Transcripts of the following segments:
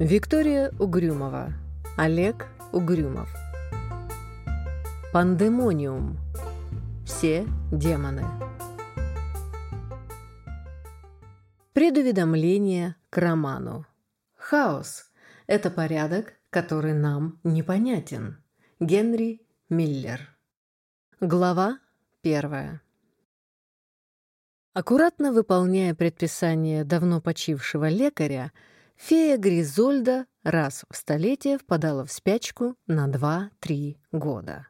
Виктория Угрюмова. Олег Угрюмов. Пандемониум. Все демоны. Предуведомление к роману. Хаос – это порядок, который нам непонятен. Генри Миллер. Глава первая. Аккуратно выполняя предписание давно почившего лекаря, фея Гризольда раз в столетие впадала в спячку на 2-3 года.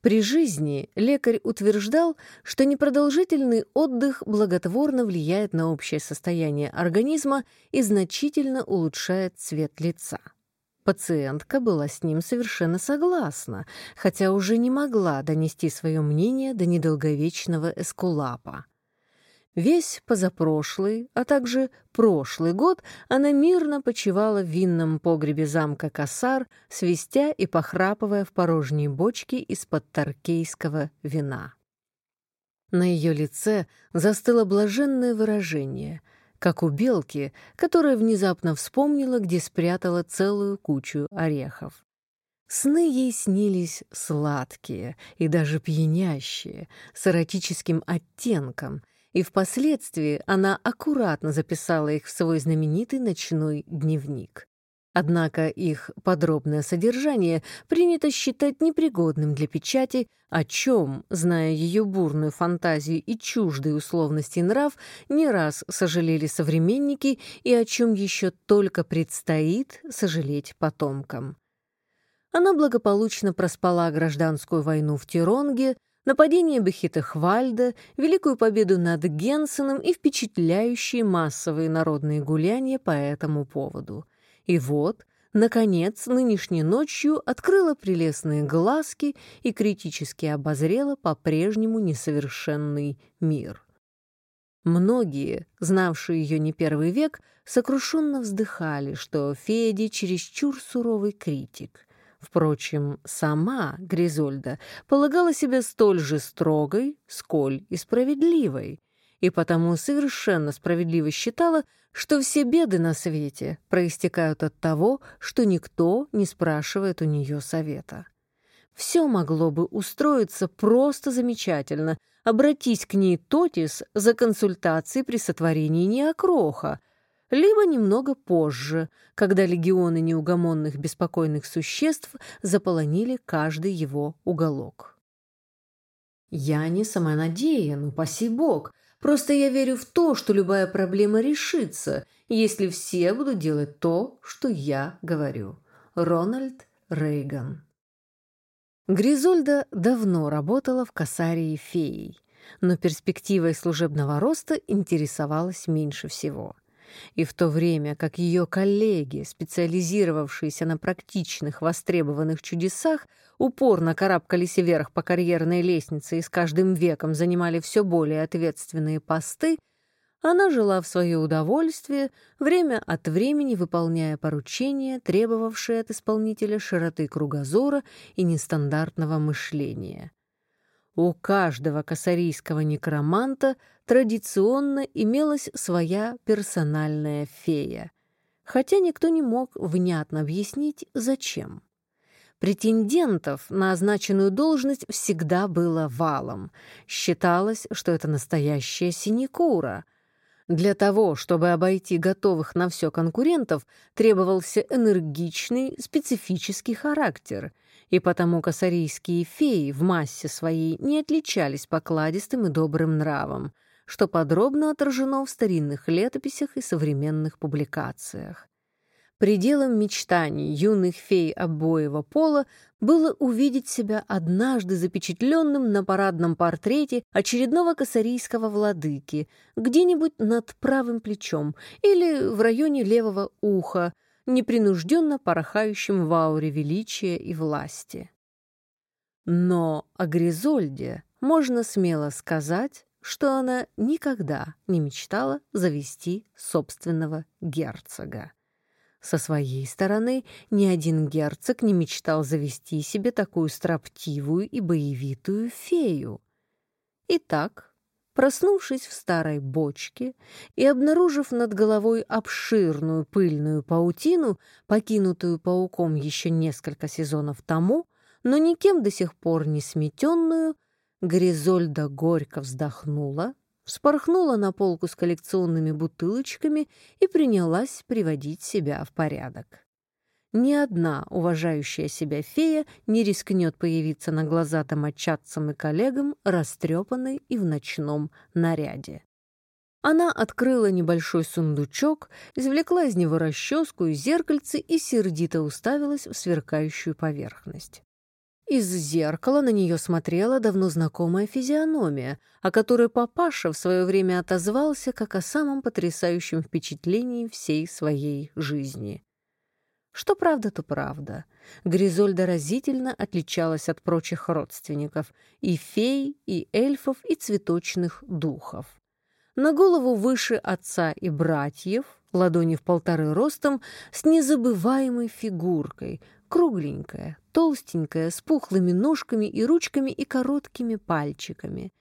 При жизни лекарь утверждал, что непродолжительный отдых благотворно влияет на общее состояние организма и значительно улучшает цвет лица. Пациентка была с ним совершенно согласна, хотя уже не могла донести свое мнение до недолговечного эскулапа. Весь позапрошлый, а также прошлый год она мирно почивала в винном погребе замка Касар, свистя и похрапывая в порожней бочке из-под таркейского вина. На ее лице застыло блаженное выражение, как у белки, которая внезапно вспомнила, где спрятала целую кучу орехов. Сны ей снились сладкие и даже пьянящие, с эротическим оттенком, и впоследствии она аккуратно записала их в свой знаменитый ночной дневник. Однако их подробное содержание принято считать непригодным для печати, о чем, зная ее бурную фантазию и чуждые условности нрав, не раз сожалели современники и о чем еще только предстоит сожалеть потомкам. Она благополучно проспала гражданскую войну в Тиронге, нападение Бехита Хвальда, великую победу над Генсеном и впечатляющие массовые народные гуляния по этому поводу. И вот, наконец, нынешней ночью открыла прелестные глазки и критически обозрела по-прежнему несовершенный мир. Многие, знавшие ее не первый век, сокрушенно вздыхали, что Феди чересчур суровый критик — Впрочем, сама Гризольда полагала себя столь же строгой, сколь и справедливой, и потому совершенно справедливо считала, что все беды на свете проистекают от того, что никто не спрашивает у нее совета. Все могло бы устроиться просто замечательно. Обратись к ней Тотис за консультацией при сотворении неокроха — либо немного позже, когда легионы неугомонных беспокойных существ заполонили каждый его уголок. Я не самонадеян, упаси бог. Просто я верю в то, что любая проблема решится, если все будут делать то, что я говорю. Рональд Рейган. Гризольда давно работала в Касарии феей, но перспективой служебного роста интересовалась меньше всего – и в то время как ее коллеги, специализировавшиеся на практичных востребованных чудесах, упорно карабкались вверх по карьерной лестнице и с каждым веком занимали все более ответственные посты, она жила в свое удовольствие, время от времени выполняя поручения, требовавшие от исполнителя широты кругозора и нестандартного мышления. У каждого косарийского некроманта традиционно имелась своя персональная фея, хотя никто не мог внятно объяснить, зачем. Претендентов на означенную должность всегда было валом. Считалось, что это настоящая синекура. Для того, чтобы обойти готовых на все конкурентов, требовался энергичный, специфический характер — и потому косарийские феи в массе своей не отличались покладистым и добрым нравом, что подробно отражено в старинных летописях и современных публикациях. Пределом мечтаний юных фей обоего пола было увидеть себя однажды запечатленным на парадном портрете очередного косарийского владыки, где-нибудь над правым плечом или в районе левого уха, непринужденно порхающим в ауре величия и власти. Но о Гризольде можно смело сказать, что она никогда не мечтала завести собственного герцога. Со своей стороны, ни один герцог не мечтал завести себе такую строптивую и боевитую фею. Итак, Проснувшись в старой бочке и обнаружив над головой обширную пыльную паутину, покинутую пауком еще несколько сезонов тому, но никем до сих пор не сметенную, Гризольда горько вздохнула, вспорхнула на полку с коллекционными бутылочками и принялась приводить себя в порядок. Ни одна уважающая себя фея не рискнет появиться на глаза домочадцам и коллегам, растрепанной и в ночном наряде. Она открыла небольшой сундучок, извлекла из него расческу и зеркальце и сердито уставилась в сверкающую поверхность. Из зеркала на нее смотрела давно знакомая физиономия, о которой папаша в свое время отозвался как о самом потрясающем впечатлении всей своей жизни. Что правда, то правда. Гризольда разительно отличалась от прочих родственников и фей, и эльфов, и цветочных духов. На голову выше отца и братьев, ладони в полторы ростом, с незабываемой фигуркой, кругленькая, толстенькая, с пухлыми ножками и ручками и короткими пальчиками.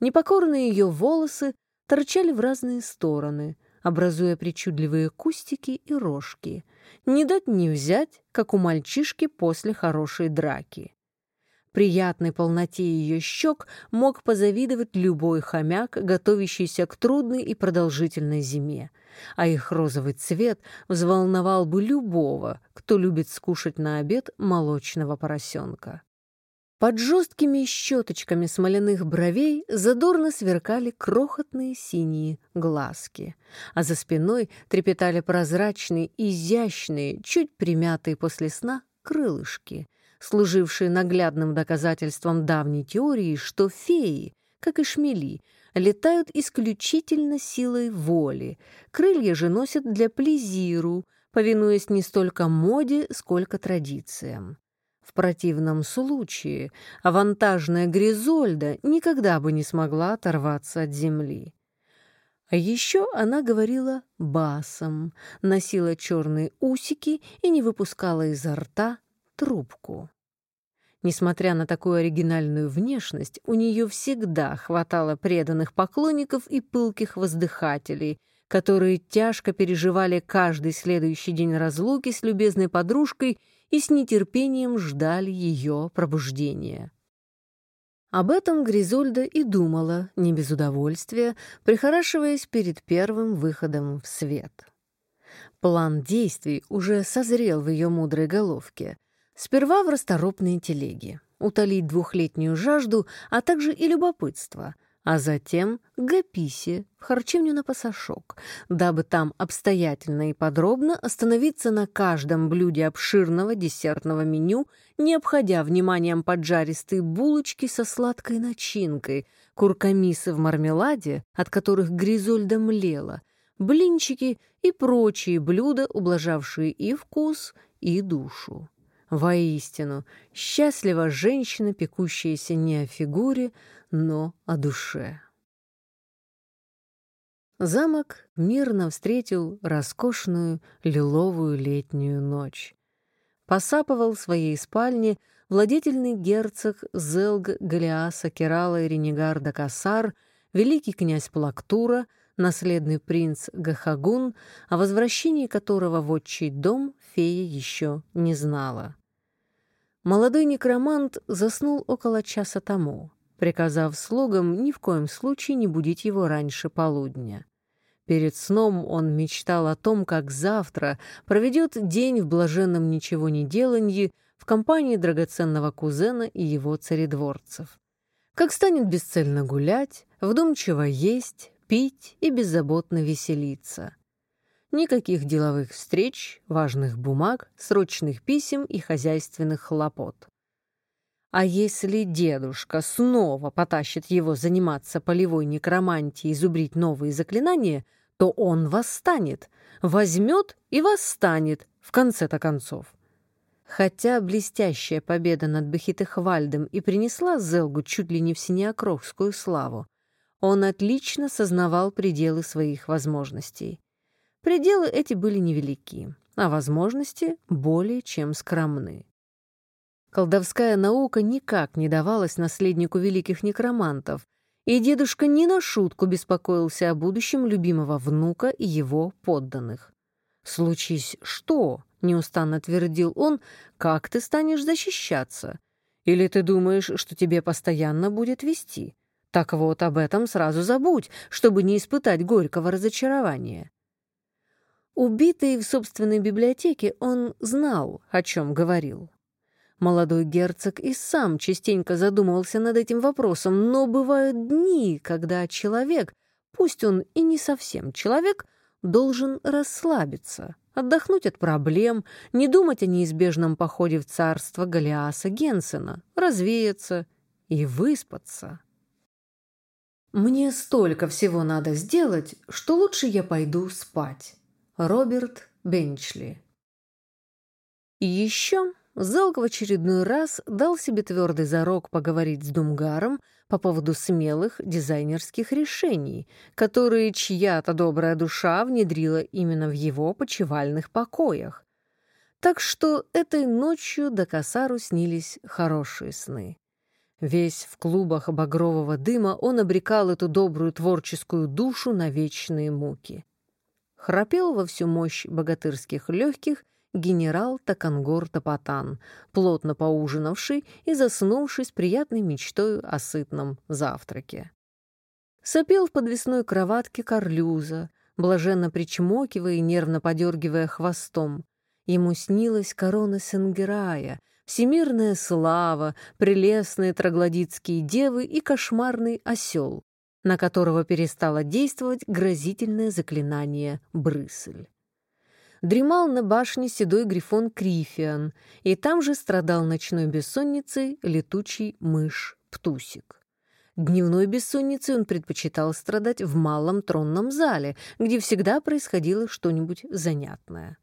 Непокорные ее волосы торчали в разные стороны, образуя причудливые кустики и рожки — не дать не взять, как у мальчишки после хорошей драки. Приятной полноте ее щек мог позавидовать любой хомяк, готовящийся к трудной и продолжительной зиме, а их розовый цвет взволновал бы любого, кто любит скушать на обед молочного поросенка. Под жесткими щеточками смоляных бровей задорно сверкали крохотные синие глазки, а за спиной трепетали прозрачные, изящные, чуть примятые после сна крылышки, служившие наглядным доказательством давней теории, что феи, как и шмели, летают исключительно силой воли, крылья же носят для плезиру, повинуясь не столько моде, сколько традициям. В противном случае авантажная Гризольда никогда бы не смогла оторваться от земли. А еще она говорила басом, носила черные усики и не выпускала изо рта трубку. Несмотря на такую оригинальную внешность, у нее всегда хватало преданных поклонников и пылких воздыхателей, которые тяжко переживали каждый следующий день разлуки с любезной подружкой и с нетерпением ждали ее пробуждения. Об этом Гризольда и думала, не без удовольствия, прихорашиваясь перед первым выходом в свет. План действий уже созрел в ее мудрой головке. Сперва в расторопные телеги, утолить двухлетнюю жажду, а также и любопытство — а затем к Гаписе в харчевню на пасашок, дабы там обстоятельно и подробно остановиться на каждом блюде обширного десертного меню, не обходя вниманием поджаристые булочки со сладкой начинкой, куркамисы в мармеладе, от которых Гризольда млела, блинчики и прочие блюда, ублажавшие и вкус, и душу. Воистину, счастлива женщина, пекущаяся не о фигуре, но о душе. Замок мирно встретил роскошную лиловую летнюю ночь. Посапывал в своей спальне владетельный герцог Зелг Галиаса Керала и Ренегарда Касар, великий князь Плактура, наследный принц Гахагун, о возвращении которого в отчий дом фея еще не знала. Молодой некромант заснул около часа тому приказав слугам ни в коем случае не будить его раньше полудня. Перед сном он мечтал о том, как завтра проведет день в блаженном ничего не деланье в компании драгоценного кузена и его царедворцев. Как станет бесцельно гулять, вдумчиво есть, пить и беззаботно веселиться. Никаких деловых встреч, важных бумаг, срочных писем и хозяйственных хлопот. А если дедушка снова потащит его заниматься полевой некромантией и зубрить новые заклинания, то он восстанет, возьмет и восстанет в конце-то концов. Хотя блестящая победа над Бехитехвальдом и принесла Зелгу чуть ли не в синеокровскую славу, он отлично сознавал пределы своих возможностей. Пределы эти были невелики, а возможности более чем скромны. Колдовская наука никак не давалась наследнику великих некромантов, и дедушка не на шутку беспокоился о будущем любимого внука и его подданных. «Случись что?» — неустанно твердил он. «Как ты станешь защищаться? Или ты думаешь, что тебе постоянно будет вести? Так вот, об этом сразу забудь, чтобы не испытать горького разочарования». Убитый в собственной библиотеке, он знал, о чем говорил. Молодой герцог и сам частенько задумывался над этим вопросом, но бывают дни, когда человек, пусть он и не совсем человек, должен расслабиться, отдохнуть от проблем, не думать о неизбежном походе в царство Голиаса Генсена, развеяться и выспаться. «Мне столько всего надо сделать, что лучше я пойду спать». Роберт Бенчли. Еще Залк в очередной раз дал себе твердый зарок поговорить с Думгаром по поводу смелых дизайнерских решений, которые чья-то добрая душа внедрила именно в его почевальных покоях. Так что этой ночью до Косару снились хорошие сны. Весь в клубах багрового дыма он обрекал эту добрую творческую душу на вечные муки. Храпел во всю мощь богатырских легких — генерал Такангор Тапатан, плотно поужинавший и заснувший с приятной мечтой о сытном завтраке. Сопел в подвесной кроватке Карлюза, блаженно причмокивая и нервно подергивая хвостом. Ему снилась корона Сенгерая, всемирная слава, прелестные троглодитские девы и кошмарный осел, на которого перестало действовать грозительное заклинание «Брысль» дремал на башне седой грифон Крифиан, и там же страдал ночной бессонницей летучий мышь Птусик. Дневной бессонницей он предпочитал страдать в малом тронном зале, где всегда происходило что-нибудь занятное.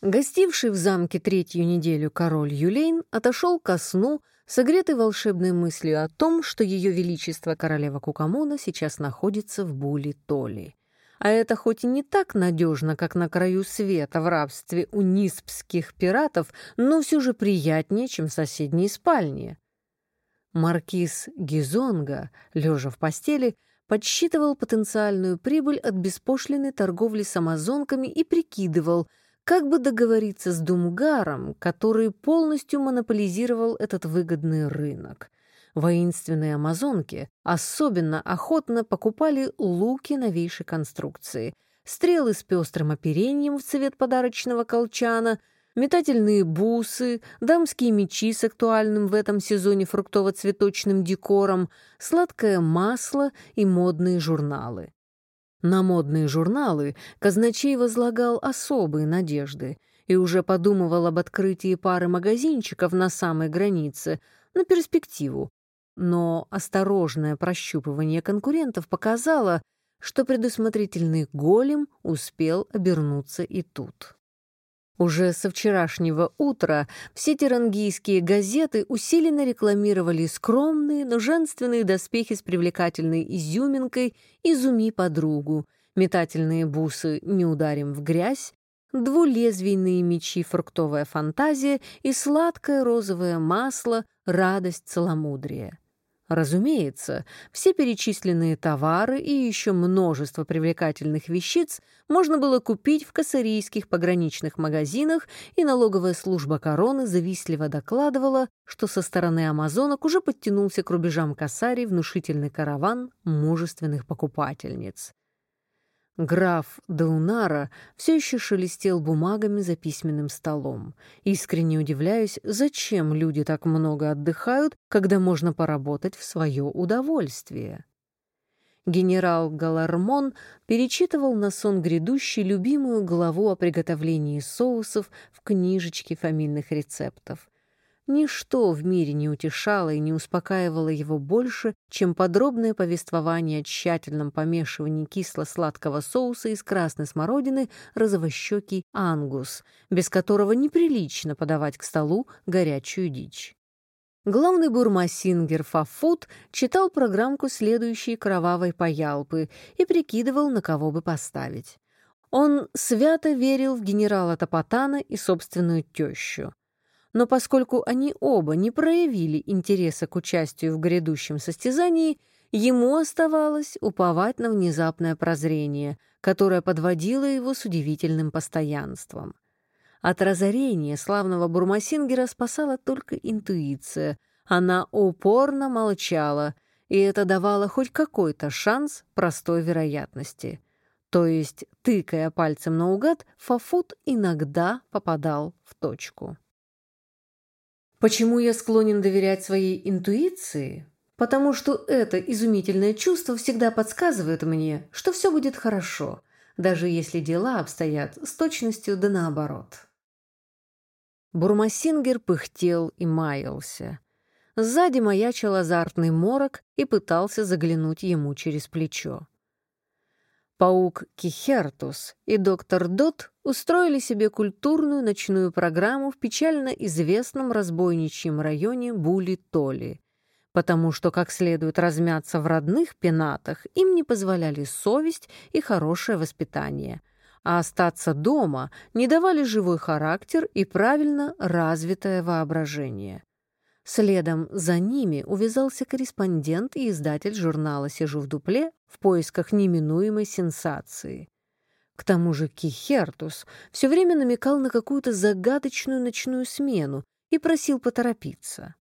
Гостивший в замке третью неделю король Юлейн отошел ко сну, согретый волшебной мыслью о том, что ее величество королева Кукамона сейчас находится в Були-Толи. А это хоть и не так надежно, как на краю света в рабстве у ниспских пиратов, но все же приятнее, чем в соседней спальне. Маркиз Гизонга, лежа в постели, подсчитывал потенциальную прибыль от беспошлиной торговли с амазонками и прикидывал, как бы договориться с Думгаром, который полностью монополизировал этот выгодный рынок. Воинственные амазонки особенно охотно покупали луки новейшей конструкции, стрелы с пестрым оперением в цвет подарочного колчана, метательные бусы, дамские мечи с актуальным в этом сезоне фруктово-цветочным декором, сладкое масло и модные журналы. На модные журналы казначей возлагал особые надежды и уже подумывал об открытии пары магазинчиков на самой границе, на перспективу, но осторожное прощупывание конкурентов показало, что предусмотрительный голем успел обернуться и тут. Уже со вчерашнего утра все тирангийские газеты усиленно рекламировали скромные, но женственные доспехи с привлекательной изюминкой «Изуми подругу», метательные бусы «Не ударим в грязь», двулезвийные мечи «Фруктовая фантазия» и сладкое розовое масло «Радость целомудрия». Разумеется, все перечисленные товары и еще множество привлекательных вещиц можно было купить в кассарийских пограничных магазинах, и налоговая служба короны завистливо докладывала, что со стороны амазонок уже подтянулся к рубежам Кассарий внушительный караван мужественных покупательниц. Граф Даунара все еще шелестел бумагами за письменным столом, искренне удивляюсь, зачем люди так много отдыхают, когда можно поработать в свое удовольствие. Генерал Галармон перечитывал на сон грядущий любимую главу о приготовлении соусов в книжечке фамильных рецептов. Ничто в мире не утешало и не успокаивало его больше, чем подробное повествование о тщательном помешивании кисло-сладкого соуса из красной смородины розовощекий ангус, без которого неприлично подавать к столу горячую дичь. Главный бурмасингер Фафут читал программку следующей кровавой поялпы и прикидывал, на кого бы поставить. Он свято верил в генерала Топотана и собственную тещу но поскольку они оба не проявили интереса к участию в грядущем состязании, ему оставалось уповать на внезапное прозрение, которое подводило его с удивительным постоянством. От разорения славного Бурмасингера спасала только интуиция. Она упорно молчала, и это давало хоть какой-то шанс простой вероятности. То есть, тыкая пальцем наугад, Фафут иногда попадал в точку. Почему я склонен доверять своей интуиции? Потому что это изумительное чувство всегда подсказывает мне, что все будет хорошо, даже если дела обстоят с точностью да наоборот. Бурмасингер пыхтел и маялся. Сзади маячил азартный морок и пытался заглянуть ему через плечо. Паук Кихертус и доктор Дот устроили себе культурную ночную программу в печально известном разбойничьем районе Були-Толи, потому что как следует размяться в родных пенатах им не позволяли совесть и хорошее воспитание, а остаться дома не давали живой характер и правильно развитое воображение. Следом за ними увязался корреспондент и издатель журнала «Сижу в дупле» в поисках неминуемой сенсации. К тому же Кихертус все время намекал на какую-то загадочную ночную смену и просил поторопиться.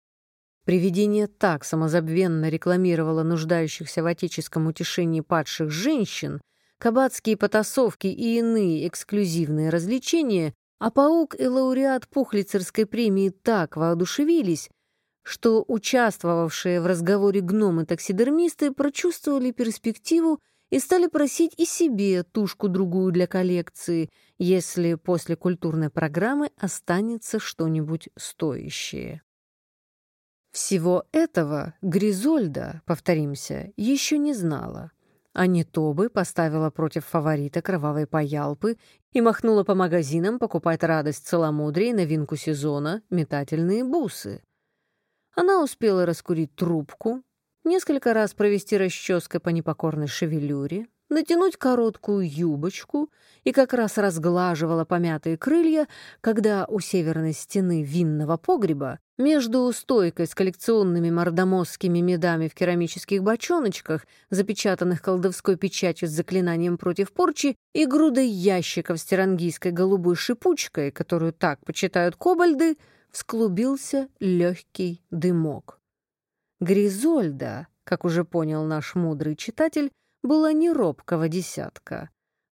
Привидение так самозабвенно рекламировало нуждающихся в отеческом утешении падших женщин, кабацкие потасовки и иные эксклюзивные развлечения, а паук и лауреат Пухлицерской премии так воодушевились, что участвовавшие в разговоре гномы-таксидермисты прочувствовали перспективу и стали просить и себе тушку-другую для коллекции, если после культурной программы останется что-нибудь стоящее. Всего этого Гризольда, повторимся, еще не знала. А не то бы поставила против фаворита кровавой паялпы и махнула по магазинам покупать радость целомудрия новинку сезона — метательные бусы. Она успела раскурить трубку, несколько раз провести расческой по непокорной шевелюре, натянуть короткую юбочку и как раз разглаживала помятые крылья, когда у северной стены винного погреба между стойкой с коллекционными мордомосскими медами в керамических бочоночках, запечатанных колдовской печатью с заклинанием против порчи, и грудой ящиков с терангийской голубой шипучкой, которую так почитают кобальды, склубился легкий дымок. Гризольда, как уже понял наш мудрый читатель, была не робкого десятка.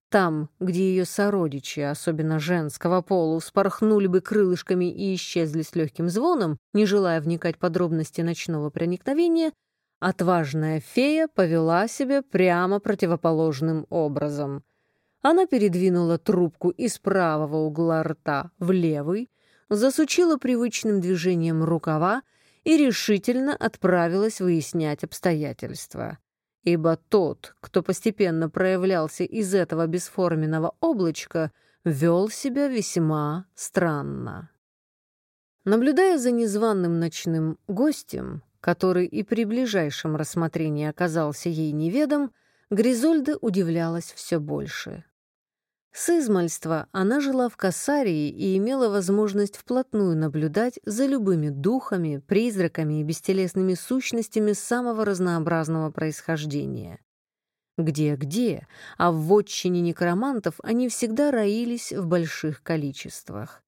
Там, где ее сородичи, особенно женского пола, спорхнули бы крылышками и исчезли с легким звоном, не желая вникать в подробности ночного проникновения, отважная фея повела себя прямо противоположным образом. Она передвинула трубку из правого угла рта в левый, засучила привычным движением рукава и решительно отправилась выяснять обстоятельства. Ибо тот, кто постепенно проявлялся из этого бесформенного облачка, вел себя весьма странно. Наблюдая за незваным ночным гостем, который и при ближайшем рассмотрении оказался ей неведом, Гризольда удивлялась все больше. С измальства она жила в Кассарии и имела возможность вплотную наблюдать за любыми духами, призраками и бестелесными сущностями самого разнообразного происхождения. Где-где, а в вотчине некромантов они всегда роились в больших количествах.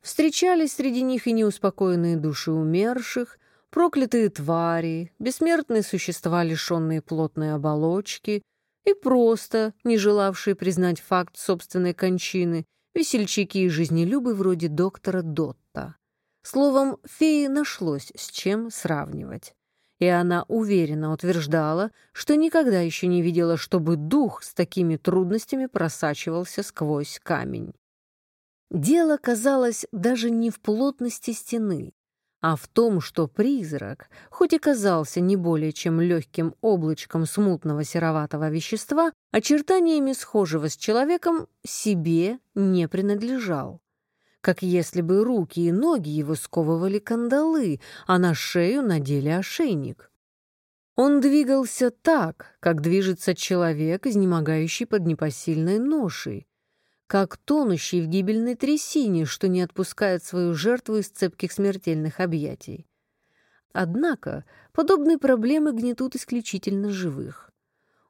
Встречались среди них и неуспокоенные души умерших, проклятые твари, бессмертные существа, лишенные плотной оболочки, и просто не желавшие признать факт собственной кончины, весельчаки и жизнелюбы вроде доктора Дотта. Словом, феи нашлось с чем сравнивать. И она уверенно утверждала, что никогда еще не видела, чтобы дух с такими трудностями просачивался сквозь камень. Дело казалось даже не в плотности стены, а в том, что призрак, хоть и казался не более чем легким облачком смутного сероватого вещества, очертаниями схожего с человеком себе не принадлежал. Как если бы руки и ноги его сковывали кандалы, а на шею надели ошейник. Он двигался так, как движется человек, изнемогающий под непосильной ношей, как тонущий в гибельной трясине, что не отпускает свою жертву из цепких смертельных объятий. Однако подобные проблемы гнетут исключительно живых.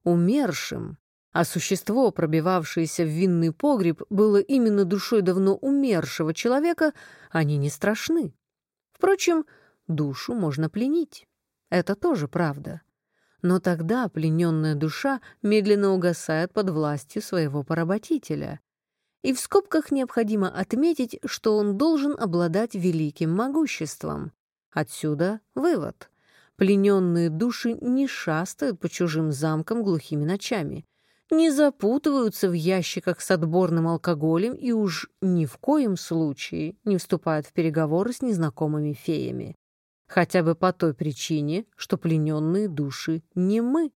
Умершим, а существо, пробивавшееся в винный погреб, было именно душой давно умершего человека, они не страшны. Впрочем, душу можно пленить. Это тоже правда. Но тогда плененная душа медленно угасает под властью своего поработителя. И в скобках необходимо отметить, что он должен обладать великим могуществом. Отсюда вывод. Плененные души не шастают по чужим замкам глухими ночами, не запутываются в ящиках с отборным алкоголем и уж ни в коем случае не вступают в переговоры с незнакомыми феями. Хотя бы по той причине, что плененные души не мы.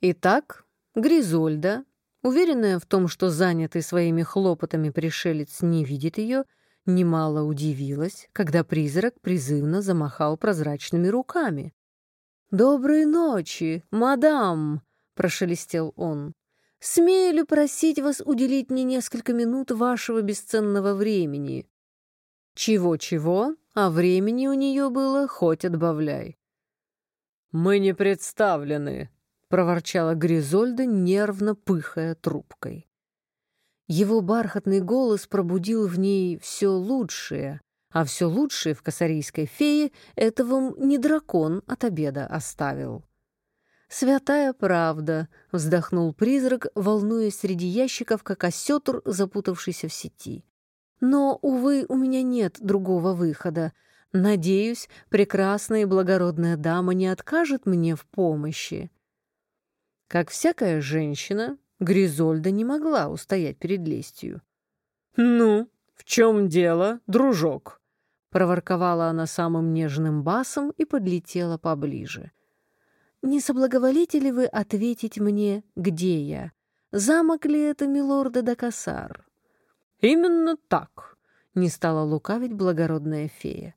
Итак, Гризольда, уверенная в том, что занятый своими хлопотами пришелец не видит ее, немало удивилась, когда призрак призывно замахал прозрачными руками. «Доброй ночи, мадам!» — прошелестел он. «Смею ли просить вас уделить мне несколько минут вашего бесценного времени?» Чего-чего, а времени у нее было хоть отбавляй. «Мы не представлены», — проворчала Гризольда, нервно пыхая трубкой. Его бархатный голос пробудил в ней все лучшее, а все лучшее в косарийской фее этого не дракон от обеда оставил. «Святая правда», — вздохнул призрак, волнуясь среди ящиков, как осетр, запутавшийся в сети. «Но, увы, у меня нет другого выхода. Надеюсь, прекрасная и благородная дама не откажет мне в помощи». Как всякая женщина, Гризольда не могла устоять перед лестью. «Ну, в чем дело, дружок?» Проворковала она самым нежным басом и подлетела поближе. «Не соблаговолите ли вы ответить мне, где я? Замок ли это милорда Дакасар?» «Именно так», — не стала лукавить благородная фея.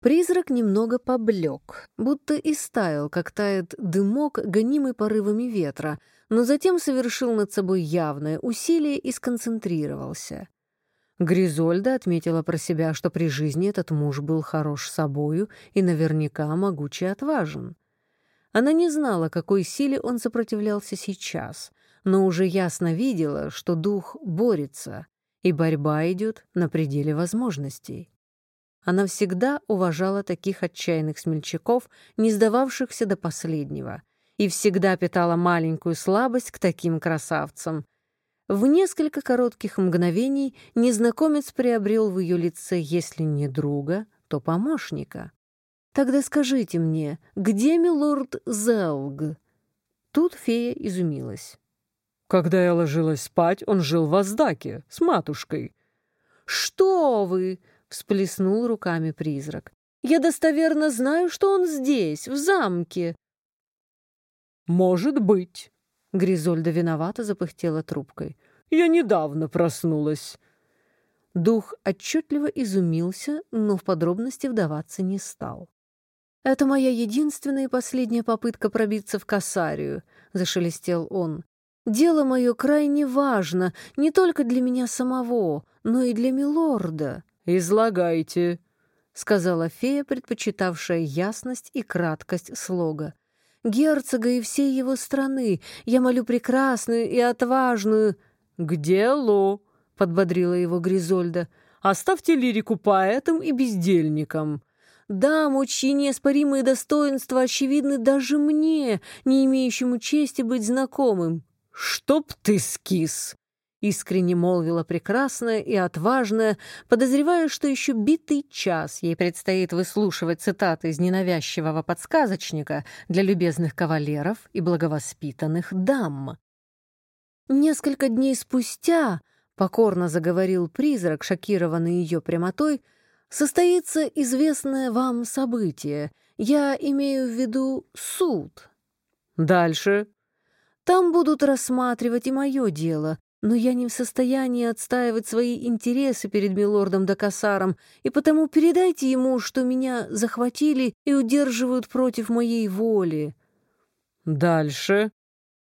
Призрак немного поблек, будто и стаял, как тает дымок, гонимый порывами ветра, но затем совершил над собой явное усилие и сконцентрировался. Гризольда отметила про себя, что при жизни этот муж был хорош собою и наверняка могучий отважен. Она не знала, какой силе он сопротивлялся сейчас, но уже ясно видела, что дух борется, и борьба идет на пределе возможностей. Она всегда уважала таких отчаянных смельчаков, не сдававшихся до последнего, и всегда питала маленькую слабость к таким красавцам. В несколько коротких мгновений незнакомец приобрел в ее лице, если не друга, то помощника. «Тогда скажите мне, где милорд Зелг?» Тут фея изумилась. «Когда я ложилась спать, он жил в Аздаке с матушкой». «Что вы!» — всплеснул руками призрак. «Я достоверно знаю, что он здесь, в замке. «Может быть». Гризольда виновато запыхтела трубкой. «Я недавно проснулась». Дух отчетливо изумился, но в подробности вдаваться не стал. «Это моя единственная и последняя попытка пробиться в Касарию», — зашелестел он. «Дело мое крайне важно, не только для меня самого, но и для милорда». «Излагайте», — сказала фея, предпочитавшая ясность и краткость слога герцога и всей его страны. Я молю прекрасную и отважную...» «К делу!» — подбодрила его Гризольда. «Оставьте лирику поэтам и бездельникам». «Даму, чьи неоспоримые достоинства очевидны даже мне, не имеющему чести быть знакомым». «Чтоб ты скис!» Искренне молвила прекрасная и отважная, подозревая, что еще битый час ей предстоит выслушивать цитаты из ненавязчивого подсказочника для любезных кавалеров и благовоспитанных дам. Несколько дней спустя, покорно заговорил призрак, шокированный ее прямотой, состоится известное вам событие. Я имею в виду суд. Дальше. Там будут рассматривать и мое дело, но я не в состоянии отстаивать свои интересы перед милордом Дакасаром, и потому передайте ему, что меня захватили и удерживают против моей воли». «Дальше?»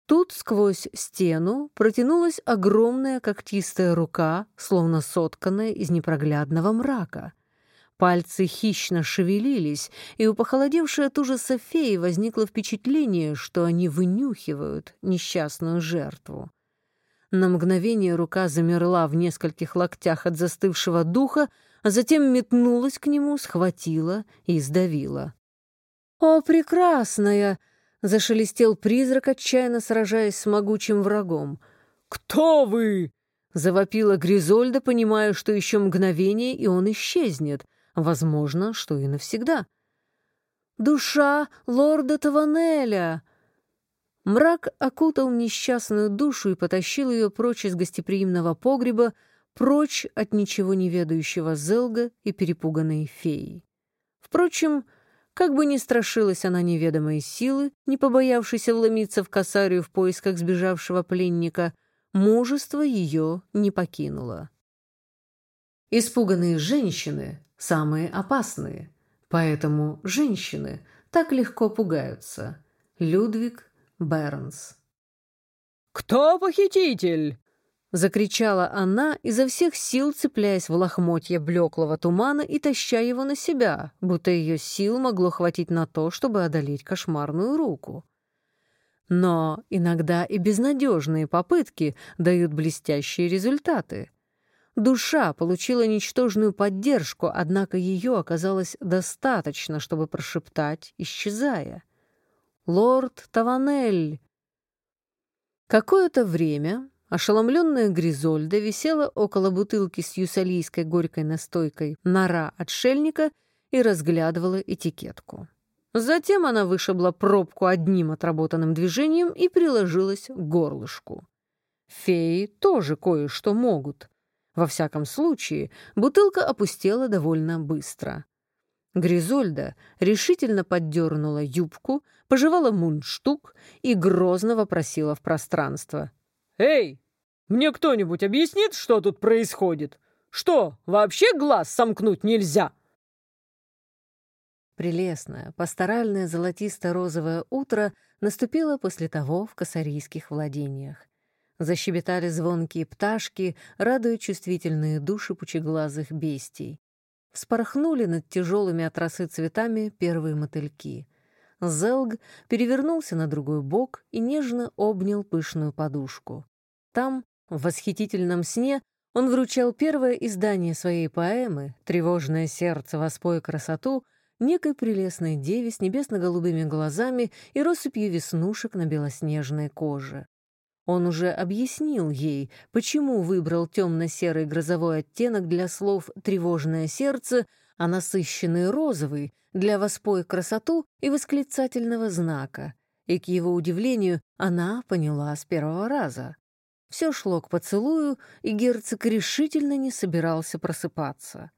Тут сквозь стену протянулась огромная когтистая рука, словно сотканная из непроглядного мрака. Пальцы хищно шевелились, и у похолодевшей от ужаса феи возникло впечатление, что они вынюхивают несчастную жертву. На мгновение рука замерла в нескольких локтях от застывшего духа, а затем метнулась к нему, схватила и сдавила. «О, прекрасная!» — зашелестел призрак, отчаянно сражаясь с могучим врагом. «Кто вы?» — завопила Гризольда, понимая, что еще мгновение, и он исчезнет — Возможно, что и навсегда. «Душа лорда Таванеля!» Мрак окутал несчастную душу и потащил ее прочь из гостеприимного погреба, прочь от ничего не ведающего Зелга и перепуганной феи. Впрочем, как бы ни страшилась она неведомой силы, не побоявшейся вломиться в косарию в поисках сбежавшего пленника, мужество ее не покинуло. Испуганные женщины самые опасные. Поэтому женщины так легко пугаются. Людвиг Бернс. «Кто похититель?» Закричала она, изо всех сил цепляясь в лохмотья блеклого тумана и таща его на себя, будто ее сил могло хватить на то, чтобы одолеть кошмарную руку. Но иногда и безнадежные попытки дают блестящие результаты. Душа получила ничтожную поддержку, однако ее оказалось достаточно, чтобы прошептать, исчезая. «Лорд Таванель!» Какое-то время ошеломленная Гризольда висела около бутылки с юсалийской горькой настойкой «Нора отшельника» и разглядывала этикетку. Затем она вышибла пробку одним отработанным движением и приложилась к горлышку. Феи тоже кое-что могут. Во всяком случае, бутылка опустела довольно быстро. Гризольда решительно поддернула юбку, пожевала мундштук и грозно вопросила в пространство. «Эй, мне кто-нибудь объяснит, что тут происходит? Что, вообще глаз сомкнуть нельзя?» Прелестное, пасторальное золотисто-розовое утро наступило после того в косарийских владениях. Защебетали звонкие пташки, радуя чувствительные души пучеглазых бестий. Вспорхнули над тяжелыми от цветами первые мотыльки. Зелг перевернулся на другой бок и нежно обнял пышную подушку. Там, в восхитительном сне, он вручал первое издание своей поэмы «Тревожное сердце, воспой красоту» некой прелестной деве с небесно-голубыми глазами и россыпью веснушек на белоснежной коже. Он уже объяснил ей, почему выбрал темно-серый грозовой оттенок для слов «тревожное сердце», а насыщенный розовый — для воспоя красоту и восклицательного знака. И, к его удивлению, она поняла с первого раза. Все шло к поцелую, и герцог решительно не собирался просыпаться.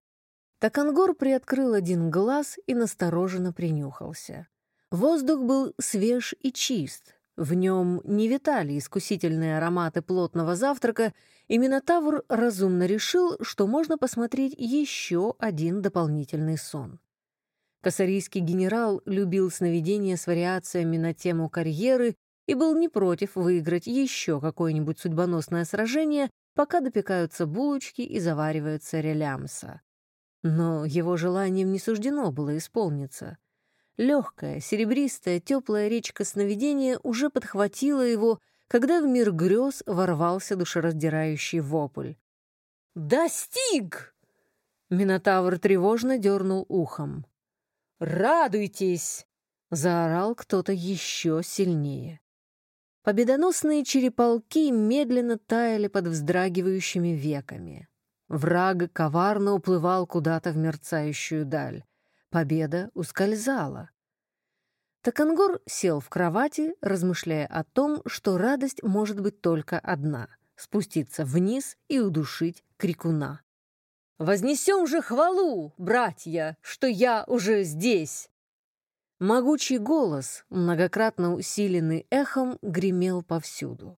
Такангор приоткрыл один глаз и настороженно принюхался. Воздух был свеж и чист, в нем не витали искусительные ароматы плотного завтрака, и Минотавр разумно решил, что можно посмотреть еще один дополнительный сон. Косарийский генерал любил сновидения с вариациями на тему карьеры и был не против выиграть еще какое-нибудь судьбоносное сражение, пока допекаются булочки и заваривается релямса. Но его желанием не суждено было исполниться — Легкая, серебристая, теплая речка сновидения уже подхватила его, когда в мир грез ворвался душераздирающий вопль. «Достиг!» Минотавр тревожно дернул ухом. «Радуйтесь!» — заорал кто-то еще сильнее. Победоносные череполки медленно таяли под вздрагивающими веками. Враг коварно уплывал куда-то в мерцающую даль. Победа ускользала. Такангор сел в кровати, размышляя о том, что радость может быть только одна — спуститься вниз и удушить крикуна. «Вознесем же хвалу, братья, что я уже здесь!» Могучий голос, многократно усиленный эхом, гремел повсюду.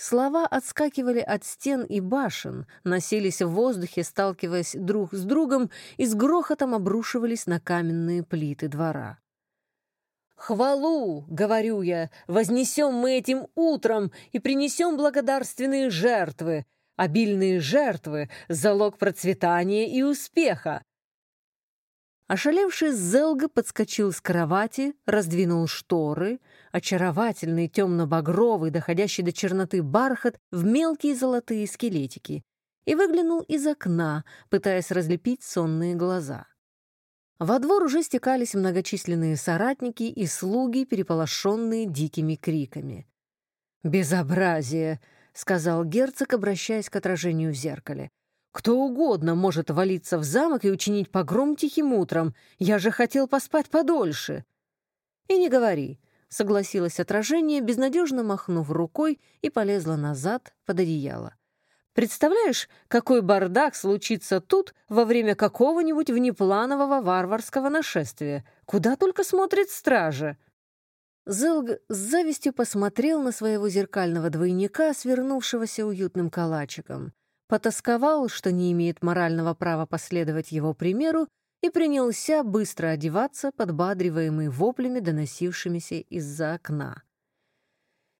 Слова отскакивали от стен и башен, носились в воздухе, сталкиваясь друг с другом и с грохотом обрушивались на каменные плиты двора. «Хвалу, — говорю я, — вознесем мы этим утром и принесем благодарственные жертвы. Обильные жертвы — залог процветания и успеха. Ошалевший Зелга подскочил с кровати, раздвинул шторы, очаровательный темно-багровый, доходящий до черноты бархат в мелкие золотые скелетики, и выглянул из окна, пытаясь разлепить сонные глаза. Во двор уже стекались многочисленные соратники и слуги, переполошенные дикими криками. «Безобразие!» — сказал герцог, обращаясь к отражению в зеркале. «Кто угодно может валиться в замок и учинить погром тихим утром. Я же хотел поспать подольше». «И не говори», — согласилось отражение, безнадежно махнув рукой и полезла назад под одеяло. Представляешь, какой бардак случится тут во время какого-нибудь внепланового варварского нашествия? Куда только смотрит стража!» Зелг с завистью посмотрел на своего зеркального двойника, свернувшегося уютным калачиком. Потасковал, что не имеет морального права последовать его примеру, и принялся быстро одеваться, подбадриваемый воплями, доносившимися из-за окна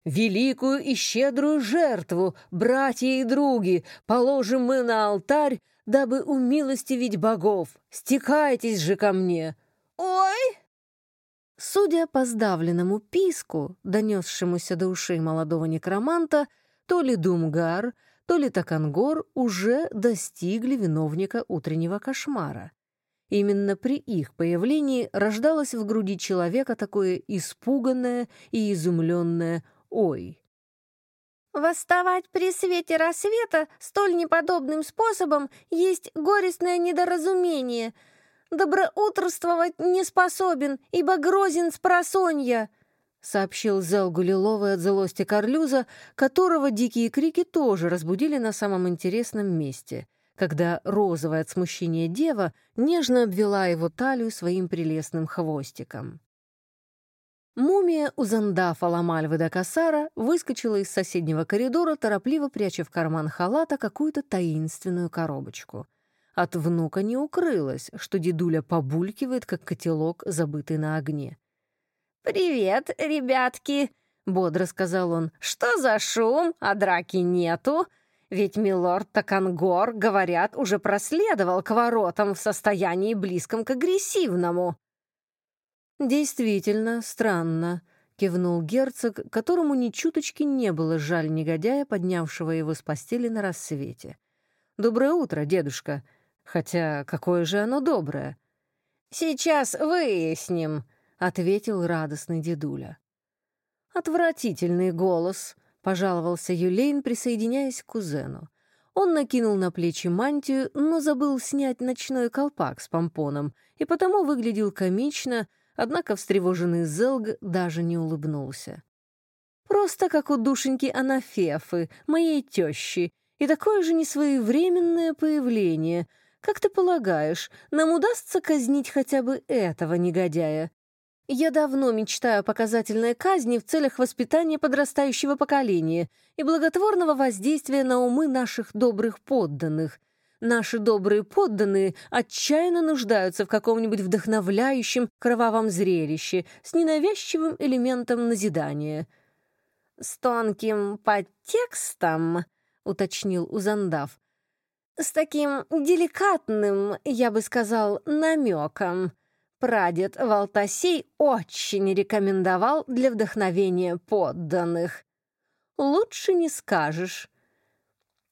великую и щедрую жертву, братья и други, положим мы на алтарь, дабы умилостивить богов. Стекайтесь же ко мне!» «Ой!» Судя по сдавленному писку, донесшемуся до ушей молодого некроманта, то ли Думгар, то ли Такангор уже достигли виновника утреннего кошмара. Именно при их появлении рождалось в груди человека такое испуганное и изумленное «Ой». Восставать при свете рассвета столь неподобным способом есть горестное недоразумение. Доброутрствовать не способен, ибо грозен с просонья, сообщил Зелгу Лиловый от злости Карлюза, которого дикие крики тоже разбудили на самом интересном месте, когда розовая от смущения дева нежно обвела его талию своим прелестным хвостиком. Мумия Узандафа Ламальвы де Касара выскочила из соседнего коридора, торопливо пряча в карман халата какую-то таинственную коробочку. От внука не укрылось, что дедуля побулькивает, как котелок, забытый на огне. «Привет, ребятки!» — бодро сказал он. «Что за шум? А драки нету? Ведь милорд Такангор, говорят, уже проследовал к воротам в состоянии близком к агрессивному». «Действительно странно», — кивнул герцог, которому ни чуточки не было жаль негодяя, поднявшего его с постели на рассвете. «Доброе утро, дедушка. Хотя какое же оно доброе?» «Сейчас выясним», — ответил радостный дедуля. «Отвратительный голос», — пожаловался Юлейн, присоединяясь к кузену. Он накинул на плечи мантию, но забыл снять ночной колпак с помпоном, и потому выглядел комично, Однако встревоженный Зелг даже не улыбнулся. «Просто как у душеньки Анафефы, моей тещи, и такое же несвоевременное появление. Как ты полагаешь, нам удастся казнить хотя бы этого негодяя? Я давно мечтаю о показательной казни в целях воспитания подрастающего поколения и благотворного воздействия на умы наших добрых подданных. Наши добрые подданные отчаянно нуждаются в каком-нибудь вдохновляющем кровавом зрелище с ненавязчивым элементом назидания. «С тонким подтекстом», — уточнил Узандав. «С таким деликатным, я бы сказал, намеком. Прадед Валтасей очень рекомендовал для вдохновения подданных. Лучше не скажешь».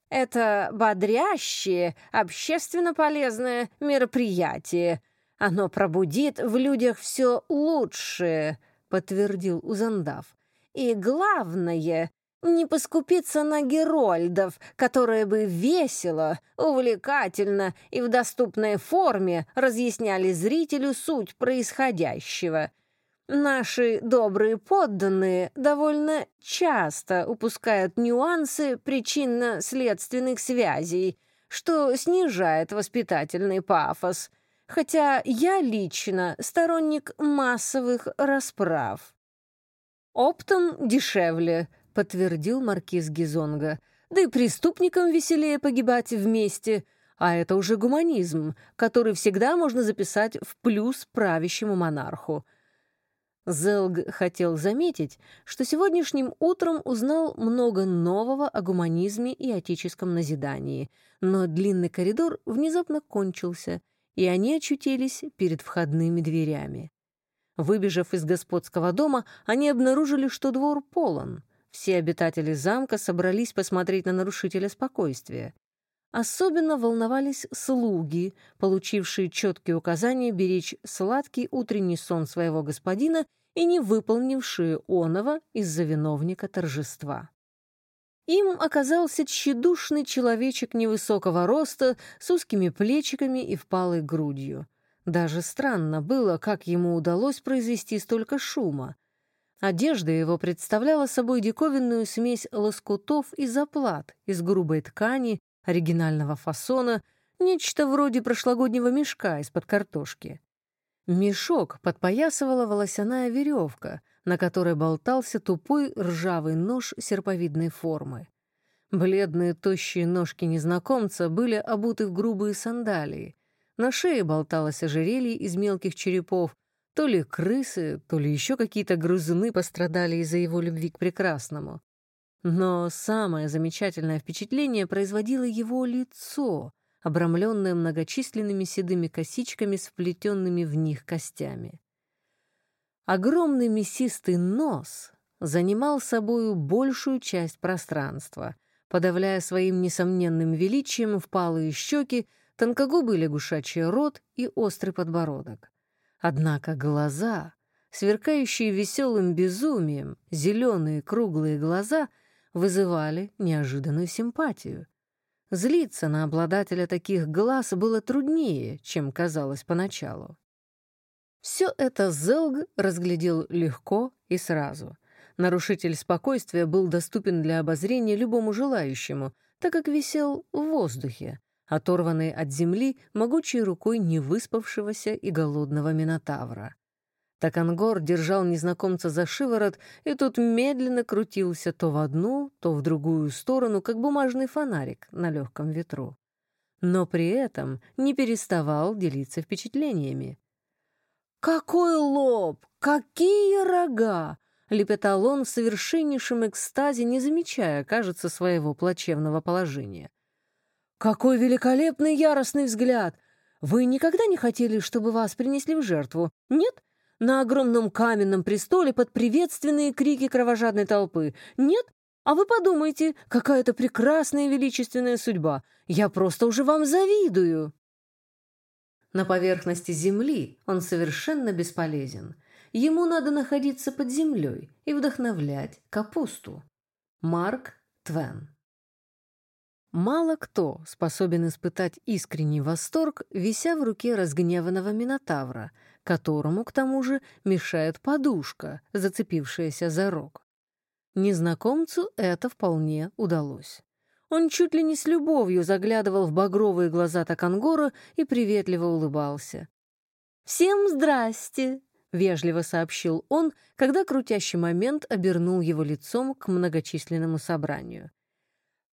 Это бодрящее, общественно полезное мероприятие. Оно пробудит в людях все лучшее, подтвердил Узандав. И главное, не поскупиться на герольдов, которые бы весело, увлекательно и в доступной форме разъясняли зрителю суть происходящего — Наши добрые подданные довольно часто упускают нюансы причинно-следственных связей, что снижает воспитательный пафос, хотя я лично сторонник массовых расправ. «Оптом дешевле», — подтвердил маркиз Гизонга, «да и преступникам веселее погибать вместе». А это уже гуманизм, который всегда можно записать в плюс правящему монарху. Зелг хотел заметить, что сегодняшним утром узнал много нового о гуманизме и отеческом назидании, но длинный коридор внезапно кончился, и они очутились перед входными дверями. Выбежав из господского дома, они обнаружили, что двор полон. Все обитатели замка собрались посмотреть на нарушителя спокойствия. Особенно волновались слуги, получившие четкие указания беречь сладкий утренний сон своего господина и не выполнившие оного из-за виновника торжества. Им оказался тщедушный человечек невысокого роста с узкими плечиками и впалой грудью. Даже странно было, как ему удалось произвести столько шума. Одежда его представляла собой диковинную смесь лоскутов и заплат из грубой ткани, оригинального фасона, нечто вроде прошлогоднего мешка из-под картошки. Мешок подпоясывала волосяная веревка, на которой болтался тупой ржавый нож серповидной формы. Бледные тощие ножки незнакомца были обуты в грубые сандалии. На шее болталось ожерелье из мелких черепов. То ли крысы, то ли еще какие-то грызуны пострадали из-за его любви к прекрасному. Но самое замечательное впечатление производило его лицо, обрамленное многочисленными седыми косичками с вплетенными в них костями. Огромный мясистый нос занимал собою большую часть пространства, подавляя своим несомненным величием впалые щеки, тонкогубый лягушачий рот и острый подбородок. Однако глаза, сверкающие веселым безумием, зеленые круглые глаза вызывали неожиданную симпатию. Злиться на обладателя таких глаз было труднее, чем казалось поначалу. Все это Зелг разглядел легко и сразу. Нарушитель спокойствия был доступен для обозрения любому желающему, так как висел в воздухе, оторванный от земли могучей рукой невыспавшегося и голодного Минотавра. Такангор держал незнакомца за шиворот, и тот медленно крутился то в одну, то в другую сторону, как бумажный фонарик на легком ветру. Но при этом не переставал делиться впечатлениями. «Какой лоб! Какие рога!» — лепетал он в совершеннейшем экстазе, не замечая, кажется, своего плачевного положения. «Какой великолепный яростный взгляд! Вы никогда не хотели, чтобы вас принесли в жертву? Нет? На огромном каменном престоле под приветственные крики кровожадной толпы? Нет? А вы подумайте, какая это прекрасная и величественная судьба! Я просто уже вам завидую!» На поверхности Земли он совершенно бесполезен. Ему надо находиться под землей и вдохновлять капусту. Марк Твен Мало кто способен испытать искренний восторг, вися в руке разгневанного Минотавра, которому, к тому же, мешает подушка, зацепившаяся за рог. Незнакомцу это вполне удалось. Он чуть ли не с любовью заглядывал в багровые глаза Такангора и приветливо улыбался. «Всем здрасте!» — вежливо сообщил он, когда крутящий момент обернул его лицом к многочисленному собранию.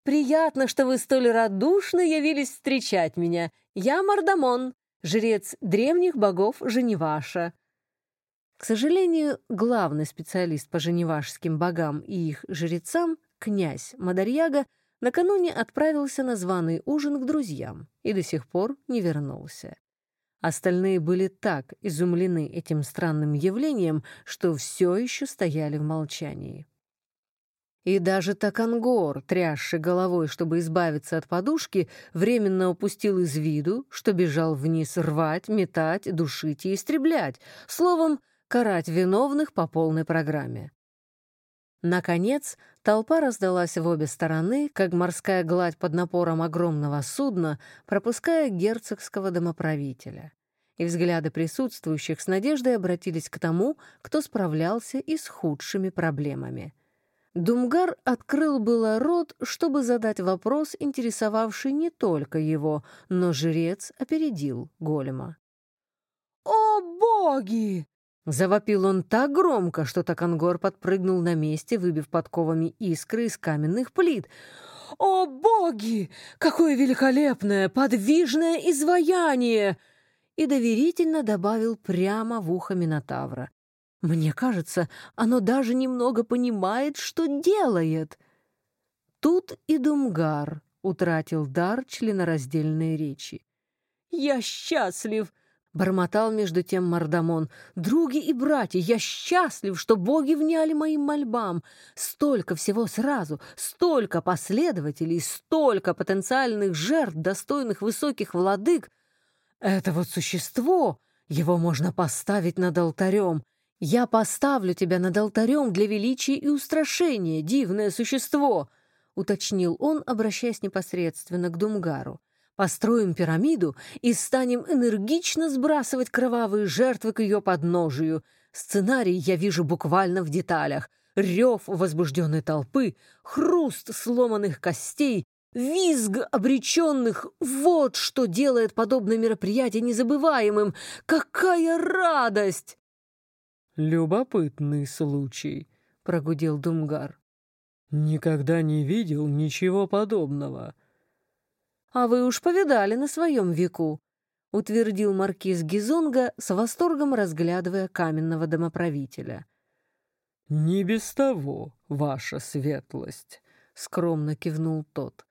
«Приятно, что вы столь радушно явились встречать меня. Я Мардамон, жрец древних богов Женеваша». К сожалению, главный специалист по женевашским богам и их жрецам, князь Мадарьяга, накануне отправился на званый ужин к друзьям и до сих пор не вернулся. Остальные были так изумлены этим странным явлением, что все еще стояли в молчании. И даже Такангор, трясший головой, чтобы избавиться от подушки, временно упустил из виду, что бежал вниз рвать, метать, душить и истреблять, словом, карать виновных по полной программе. Наконец, толпа раздалась в обе стороны, как морская гладь под напором огромного судна, пропуская герцогского домоправителя. И взгляды присутствующих с надеждой обратились к тому, кто справлялся и с худшими проблемами. Думгар открыл было рот, чтобы задать вопрос, интересовавший не только его, но жрец опередил голема. «О, боги!» Завопил он так громко, что Такангор подпрыгнул на месте, выбив подковами искры из каменных плит. «О, боги! Какое великолепное, подвижное изваяние!» И доверительно добавил прямо в ухо Минотавра. «Мне кажется, оно даже немного понимает, что делает». Тут и Думгар утратил дар членораздельной речи. Я счастлив!» Бормотал между тем Мардамон. «Други и братья, я счастлив, что боги вняли моим мольбам. Столько всего сразу, столько последователей, столько потенциальных жертв, достойных высоких владык. Это вот существо, его можно поставить над алтарем. Я поставлю тебя над алтарем для величия и устрашения, дивное существо!» уточнил он, обращаясь непосредственно к Думгару. Построим пирамиду и станем энергично сбрасывать кровавые жертвы к ее подножию. Сценарий я вижу буквально в деталях. Рев возбужденной толпы, хруст сломанных костей, визг обреченных — вот что делает подобное мероприятие незабываемым. Какая радость! «Любопытный случай», — прогудел Думгар. «Никогда не видел ничего подобного». «А вы уж повидали на своем веку», — утвердил маркиз Гизонга с восторгом разглядывая каменного домоправителя. «Не без того, ваша светлость», — скромно кивнул тот.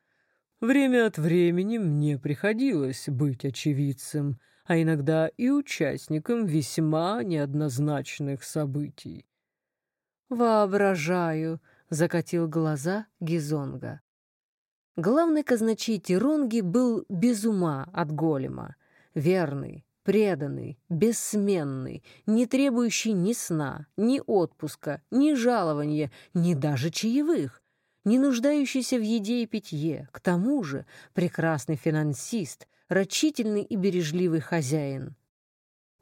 «Время от времени мне приходилось быть очевидцем, а иногда и участником весьма неоднозначных событий». «Воображаю», — закатил глаза Гизонга. Главный казначей Тиронги был без ума от голема. Верный, преданный, бессменный, не требующий ни сна, ни отпуска, ни жалования, ни даже чаевых, не нуждающийся в еде и питье, к тому же прекрасный финансист, рачительный и бережливый хозяин.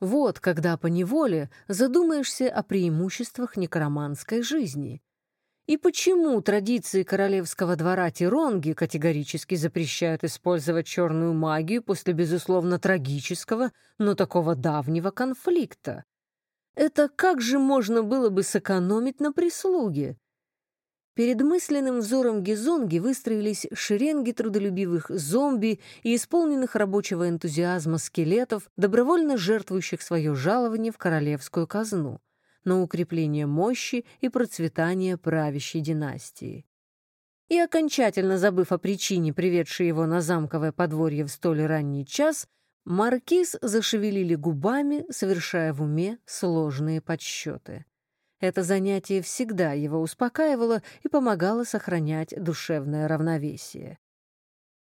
Вот когда поневоле задумаешься о преимуществах некроманской жизни, и почему традиции королевского двора Тиронги категорически запрещают использовать черную магию после, безусловно, трагического, но такого давнего конфликта? Это как же можно было бы сэкономить на прислуге? Перед мысленным взором Гизонги выстроились шеренги трудолюбивых зомби и исполненных рабочего энтузиазма скелетов, добровольно жертвующих свое жалование в королевскую казну на укрепление мощи и процветание правящей династии. И окончательно забыв о причине, приведшей его на замковое подворье в столь ранний час, маркиз зашевелили губами, совершая в уме сложные подсчеты. Это занятие всегда его успокаивало и помогало сохранять душевное равновесие.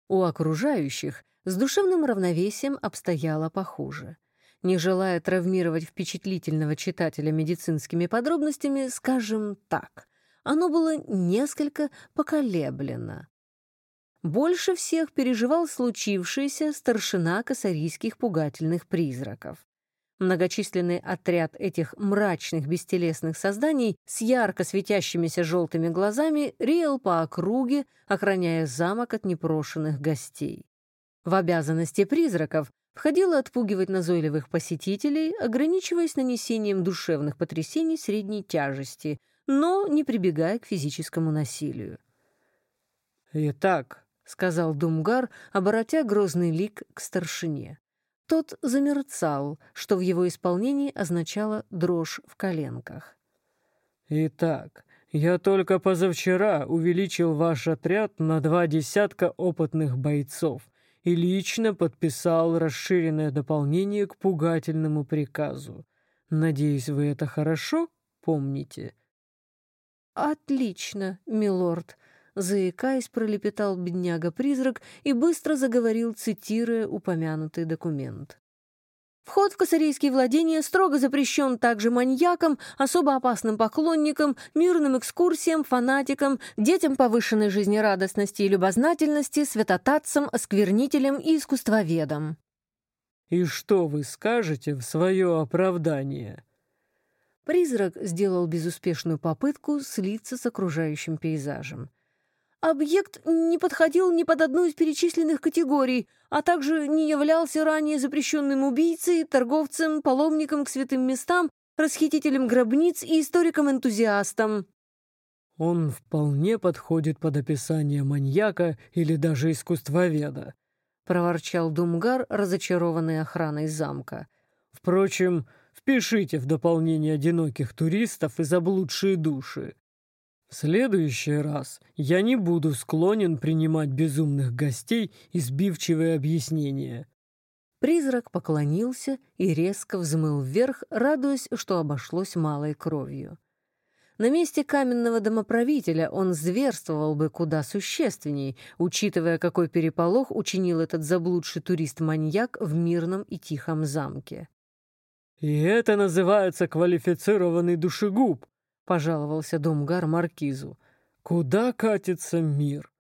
У окружающих с душевным равновесием обстояло похуже — не желая травмировать впечатлительного читателя медицинскими подробностями, скажем так, оно было несколько поколеблено. Больше всех переживал случившееся старшина косарийских пугательных призраков. Многочисленный отряд этих мрачных бестелесных созданий с ярко светящимися желтыми глазами реял по округе, охраняя замок от непрошенных гостей. В обязанности призраков входило отпугивать назойливых посетителей, ограничиваясь нанесением душевных потрясений средней тяжести, но не прибегая к физическому насилию. «Итак», — сказал Думгар, оборотя грозный лик к старшине. Тот замерцал, что в его исполнении означало дрожь в коленках. «Итак, я только позавчера увеличил ваш отряд на два десятка опытных бойцов — и лично подписал расширенное дополнение к пугательному приказу. Надеюсь, вы это хорошо помните?» «Отлично, милорд», — заикаясь, пролепетал бедняга-призрак и быстро заговорил, цитируя упомянутый документ. Вход в косарейские владения строго запрещен также маньякам, особо опасным поклонникам, мирным экскурсиям, фанатикам, детям повышенной жизнерадостности и любознательности, святотатцам, осквернителям и искусствоведам. «И что вы скажете в свое оправдание?» Призрак сделал безуспешную попытку слиться с окружающим пейзажем. Объект не подходил ни под одну из перечисленных категорий, а также не являлся ранее запрещенным убийцей, торговцем, паломником к святым местам, расхитителем гробниц и историком-энтузиастом. Он вполне подходит под описание маньяка или даже искусствоведа, проворчал Думгар, разочарованный охраной замка. Впрочем, впишите в дополнение одиноких туристов и заблудшие души. В следующий раз я не буду склонен принимать безумных гостей и сбивчивые объяснения. Призрак поклонился и резко взмыл вверх, радуясь, что обошлось малой кровью. На месте каменного домоправителя он зверствовал бы куда существенней, учитывая, какой переполох учинил этот заблудший турист-маньяк в мирном и тихом замке. «И это называется квалифицированный душегуб», — пожаловался Думгар Маркизу. «Куда катится мир?»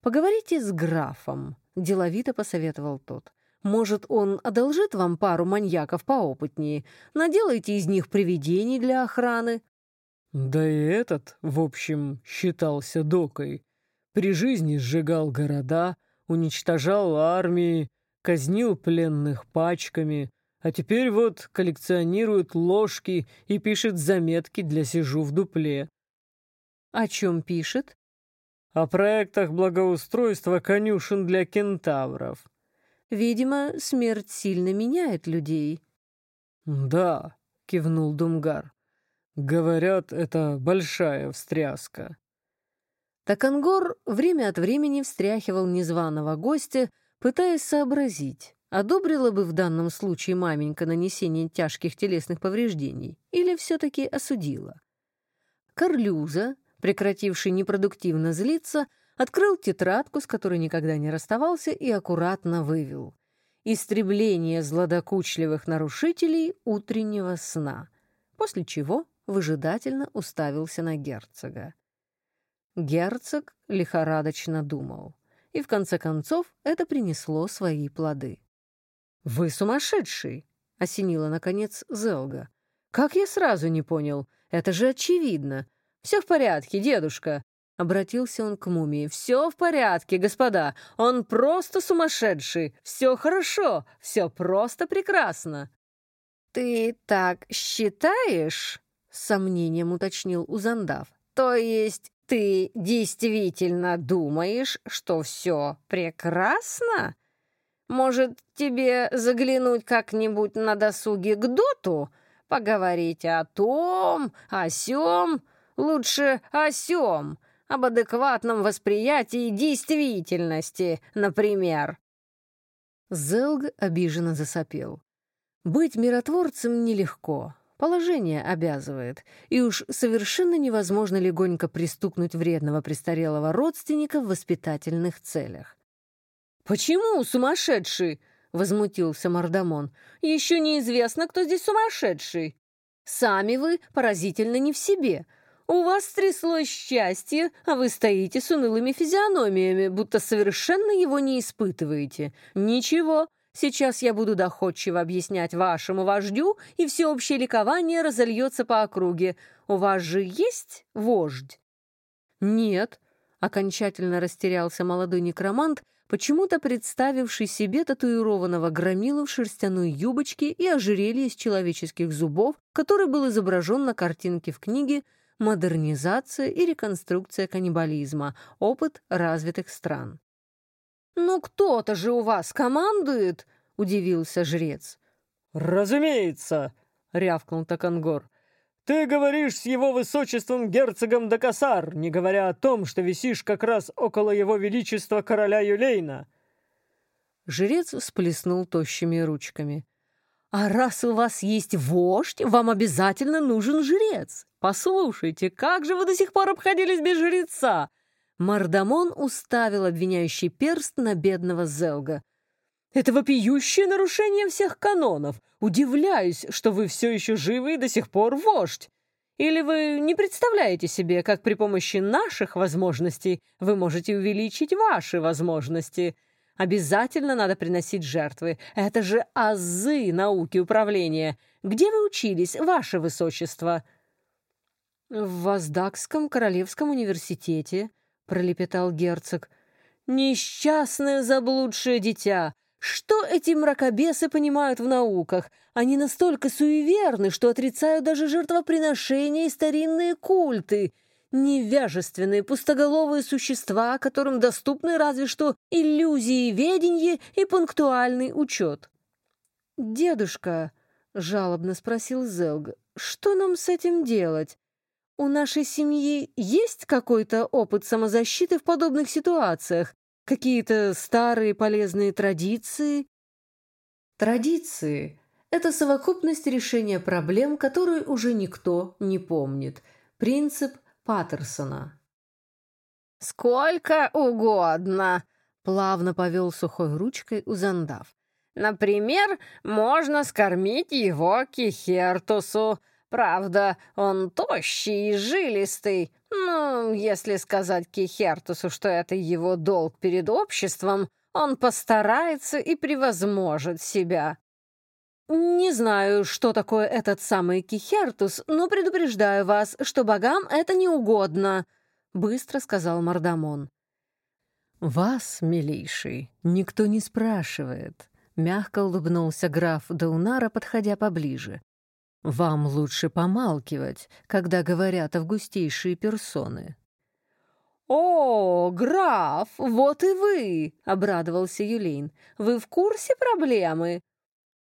«Поговорите с графом», — деловито посоветовал тот. «Может, он одолжит вам пару маньяков поопытнее? Наделайте из них привидений для охраны». Да и этот, в общем, считался докой. При жизни сжигал города, уничтожал армии, казнил пленных пачками, а теперь вот коллекционирует ложки и пишет заметки для «Сижу в дупле». О чем пишет? О проектах благоустройства конюшен для кентавров. Видимо, смерть сильно меняет людей. Да, кивнул Думгар. Говорят, это большая встряска. Такангор время от времени встряхивал незваного гостя, пытаясь сообразить, одобрила бы в данном случае маменька нанесение тяжких телесных повреждений или все-таки осудила. Карлюза, прекративший непродуктивно злиться, открыл тетрадку, с которой никогда не расставался, и аккуратно вывел. «Истребление злодокучливых нарушителей утреннего сна», после чего выжидательно уставился на герцога. Герцог лихорадочно думал, и в конце концов это принесло свои плоды. «Вы сумасшедший!» — осенила, наконец, Зелга. «Как я сразу не понял? Это же очевидно. Все в порядке, дедушка!» Обратился он к мумии. «Все в порядке, господа. Он просто сумасшедший. Все хорошо. Все просто прекрасно». «Ты так считаешь?» с сомнением уточнил Узандав. «То есть ты действительно думаешь, что все прекрасно? Может, тебе заглянуть как-нибудь на досуге к доту? Поговорить о том, о сём? Лучше о сём, об адекватном восприятии действительности, например». Зелг обиженно засопел. «Быть миротворцем нелегко. Положение обязывает, и уж совершенно невозможно легонько пристукнуть вредного престарелого родственника в воспитательных целях. «Почему сумасшедший?» — возмутился Мардамон. «Еще неизвестно, кто здесь сумасшедший. Сами вы поразительно не в себе. У вас тряслось счастье, а вы стоите с унылыми физиономиями, будто совершенно его не испытываете. Ничего, Сейчас я буду доходчиво объяснять вашему вождю, и всеобщее ликование разольется по округе. У вас же есть вождь?» «Нет», — окончательно растерялся молодой некромант, почему-то представивший себе татуированного громилу в шерстяной юбочке и ожерелье из человеческих зубов, который был изображен на картинке в книге «Модернизация и реконструкция каннибализма. Опыт развитых стран». «Ну кто-то же у вас командует!» — удивился жрец. «Разумеется!» — рявкнул Такангор. «Ты говоришь с его высочеством герцогом Дакасар, не говоря о том, что висишь как раз около его величества короля Юлейна». Жрец всплеснул тощими ручками. «А раз у вас есть вождь, вам обязательно нужен жрец. Послушайте, как же вы до сих пор обходились без жреца? Мардамон уставил обвиняющий перст на бедного Зелга. «Это вопиющее нарушение всех канонов. Удивляюсь, что вы все еще живы и до сих пор вождь. Или вы не представляете себе, как при помощи наших возможностей вы можете увеличить ваши возможности? Обязательно надо приносить жертвы. Это же азы науки управления. Где вы учились, ваше высочество?» «В Воздакском королевском университете», — пролепетал герцог. «Несчастное заблудшее дитя! Что эти мракобесы понимают в науках? Они настолько суеверны, что отрицают даже жертвоприношения и старинные культы. Невяжественные, пустоголовые существа, которым доступны разве что иллюзии веденье и пунктуальный учет». «Дедушка», — жалобно спросил Зелг, — «что нам с этим делать? У нашей семьи есть какой-то опыт самозащиты в подобных ситуациях? Какие-то старые полезные традиции?» Традиции – это совокупность решения проблем, которые уже никто не помнит. Принцип Паттерсона. «Сколько угодно», — плавно повел сухой ручкой Узандав. «Например, можно скормить его кихертусу. Правда, он тощий и жилистый. Ну, если сказать кихертусу, что это его долг перед обществом, он постарается и превозможет себя». «Не знаю, что такое этот самый Кихертус, но предупреждаю вас, что богам это не угодно», — быстро сказал Мардамон. «Вас, милейший, никто не спрашивает», — мягко улыбнулся граф Даунара, подходя поближе. «Вам лучше помалкивать, когда говорят августейшие персоны». «О, граф, вот и вы!» — обрадовался Юлейн. «Вы в курсе проблемы?»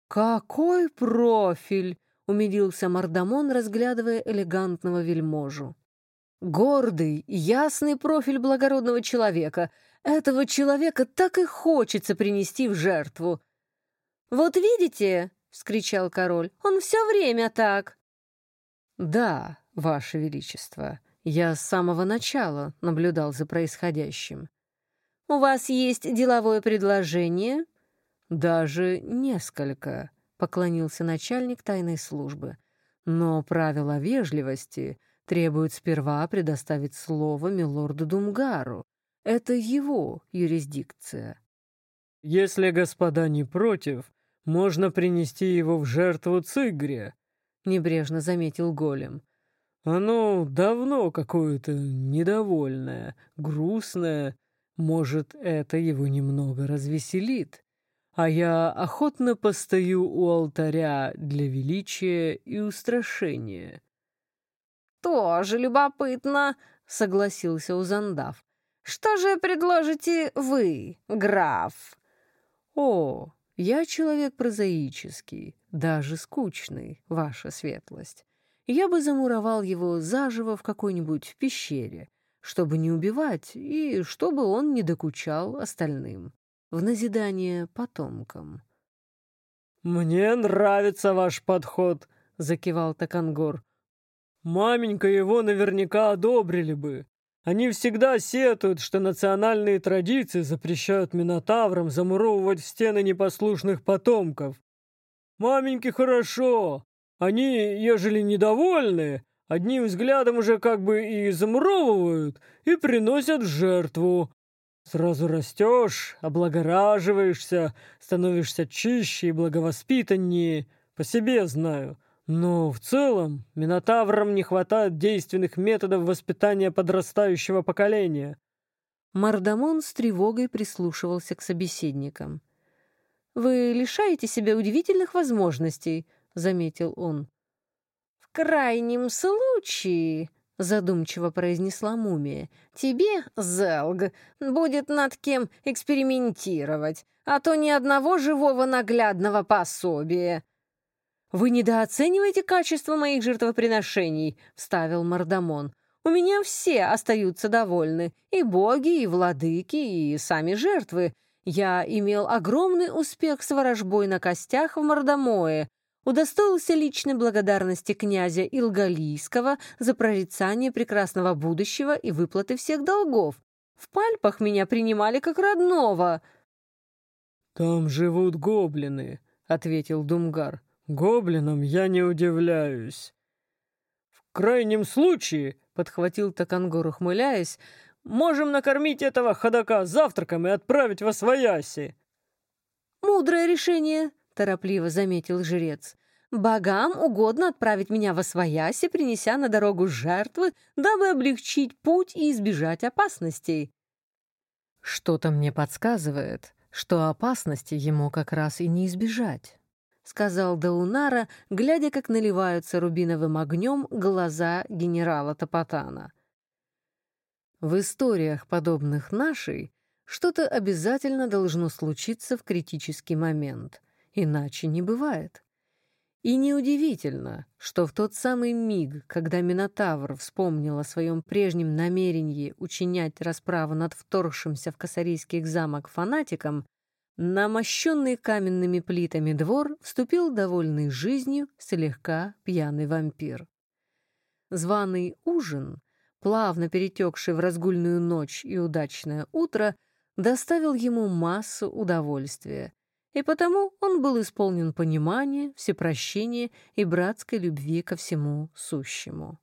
«Какой профиль!» — умилился Мардамон, разглядывая элегантного вельможу. «Гордый, ясный профиль благородного человека. Этого человека так и хочется принести в жертву». «Вот видите!» — вскричал король. «Он все время так!» «Да, ваше величество, я с самого начала наблюдал за происходящим». «У вас есть деловое предложение?» «Даже несколько», — поклонился начальник тайной службы. «Но правила вежливости требуют сперва предоставить слово милорду Думгару. Это его юрисдикция». «Если господа не против, можно принести его в жертву Цигре», — небрежно заметил голем. «Оно давно какое-то недовольное, грустное. Может, это его немного развеселит?» а я охотно постою у алтаря для величия и устрашения». «Тоже любопытно», — согласился Узандав. «Что же предложите вы, граф?» «О, я человек прозаический, даже скучный, ваша светлость. Я бы замуровал его заживо в какой-нибудь пещере, чтобы не убивать и чтобы он не докучал остальным в назидание потомкам. «Мне нравится ваш подход», — закивал Такангор. «Маменька его наверняка одобрили бы. Они всегда сетуют, что национальные традиции запрещают минотаврам замуровывать в стены непослушных потомков. Маменьке хорошо. Они, ежели недовольны, одним взглядом уже как бы и замуровывают, и приносят жертву. Сразу растешь, облагораживаешься, становишься чище и благовоспитаннее. По себе знаю. Но в целом Минотаврам не хватает действенных методов воспитания подрастающего поколения. Мардамон с тревогой прислушивался к собеседникам. «Вы лишаете себя удивительных возможностей», — заметил он. «В крайнем случае», — задумчиво произнесла мумия. «Тебе, Зелг, будет над кем экспериментировать, а то ни одного живого наглядного пособия». «Вы недооцениваете качество моих жертвоприношений», — вставил Мардамон. «У меня все остаются довольны, и боги, и владыки, и сами жертвы. Я имел огромный успех с ворожбой на костях в Мардамое, удостоился личной благодарности князя Илгалийского за прорицание прекрасного будущего и выплаты всех долгов. В Пальпах меня принимали как родного». «Там живут гоблины», — ответил Думгар. «Гоблинам я не удивляюсь». «В крайнем случае», — подхватил Такангор, ухмыляясь, «можем накормить этого ходока завтраком и отправить во свояси». «Мудрое решение», торопливо заметил жрец. «Богам угодно отправить меня во свояси, принеся на дорогу жертвы, дабы облегчить путь и избежать опасностей». «Что-то мне подсказывает, что опасности ему как раз и не избежать», — сказал Даунара, глядя, как наливаются рубиновым огнем глаза генерала Топотана. В историях, подобных нашей, что-то обязательно должно случиться в критический момент. Иначе не бывает. И неудивительно, что в тот самый миг, когда Минотавр вспомнил о своем прежнем намерении учинять расправу над вторгшимся в Косарийский замок фанатиком, На мощенный каменными плитами двор вступил довольный жизнью слегка пьяный вампир. Званый ужин, плавно перетекший в разгульную ночь и удачное утро, доставил ему массу удовольствия, и потому он был исполнен понимания, всепрощения и братской любви ко всему сущему.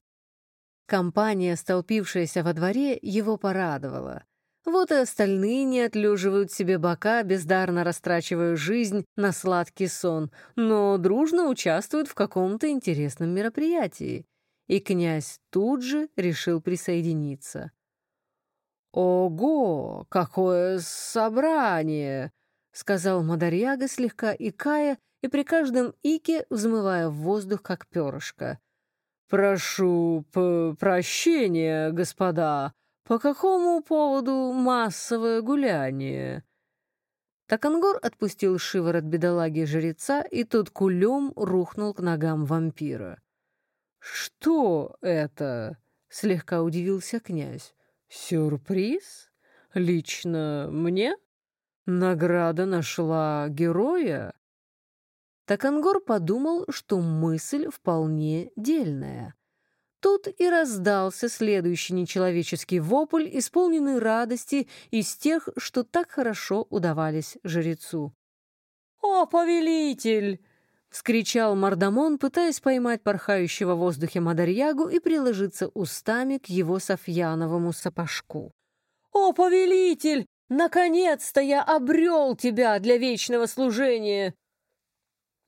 Компания, столпившаяся во дворе, его порадовала. Вот и остальные не отлеживают себе бока, бездарно растрачивая жизнь на сладкий сон, но дружно участвуют в каком-то интересном мероприятии. И князь тут же решил присоединиться. «Ого, какое собрание!» — сказал Мадарьяга, слегка икая и при каждом ике взмывая в воздух, как перышко. «Прошу прощения, господа, по какому поводу массовое гуляние?» Такангор отпустил шиворот бедолаги-жреца, и тот кулем рухнул к ногам вампира. «Что это?» — слегка удивился князь. «Сюрприз? Лично мне?» Награда нашла героя? Такангор подумал, что мысль вполне дельная. Тут и раздался следующий нечеловеческий вопль, исполненный радости из тех, что так хорошо удавались жрецу. «О, повелитель!» — вскричал Мардамон, пытаясь поймать порхающего в воздухе Мадарьягу и приложиться устами к его софьяновому сапожку. «О, повелитель! Наконец-то я обрел тебя для вечного служения!»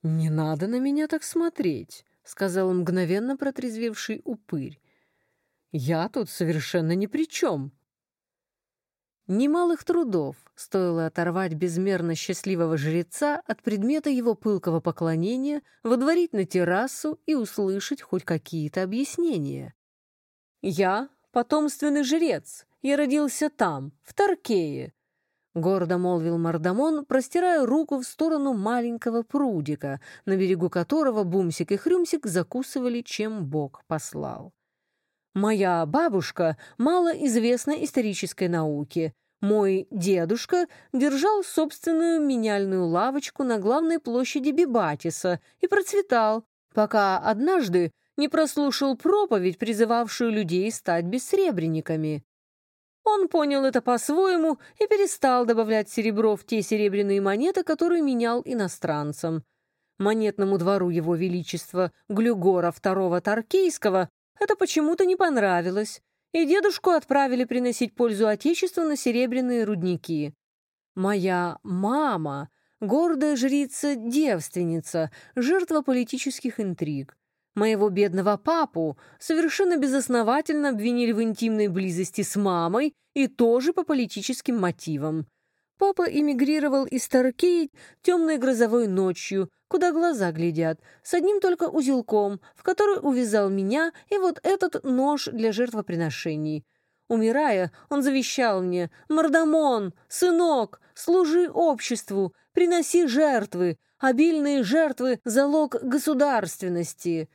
«Не надо на меня так смотреть», — сказал мгновенно протрезвевший упырь. «Я тут совершенно ни при чем». Немалых трудов стоило оторвать безмерно счастливого жреца от предмета его пылкого поклонения, водворить на террасу и услышать хоть какие-то объяснения. «Я — потомственный жрец, я родился там, в Таркее, Гордо молвил Мардамон, простирая руку в сторону маленького прудика, на берегу которого Бумсик и Хрюмсик закусывали, чем Бог послал. «Моя бабушка мало известна исторической науке. Мой дедушка держал собственную меняльную лавочку на главной площади Бибатиса и процветал, пока однажды не прослушал проповедь, призывавшую людей стать бессребренниками. Он понял это по-своему и перестал добавлять серебро в те серебряные монеты, которые менял иностранцам. Монетному двору его величества Глюгора II Таркейского это почему-то не понравилось, и дедушку отправили приносить пользу Отечеству на серебряные рудники. Моя мама — гордая жрица-девственница, жертва политических интриг. Моего бедного папу совершенно безосновательно обвинили в интимной близости с мамой и тоже по политическим мотивам. Папа эмигрировал из Таркей темной грозовой ночью, куда глаза глядят, с одним только узелком, в который увязал меня и вот этот нож для жертвоприношений. Умирая, он завещал мне «Мардамон, сынок, служи обществу, приноси жертвы, обильные жертвы — залог государственности».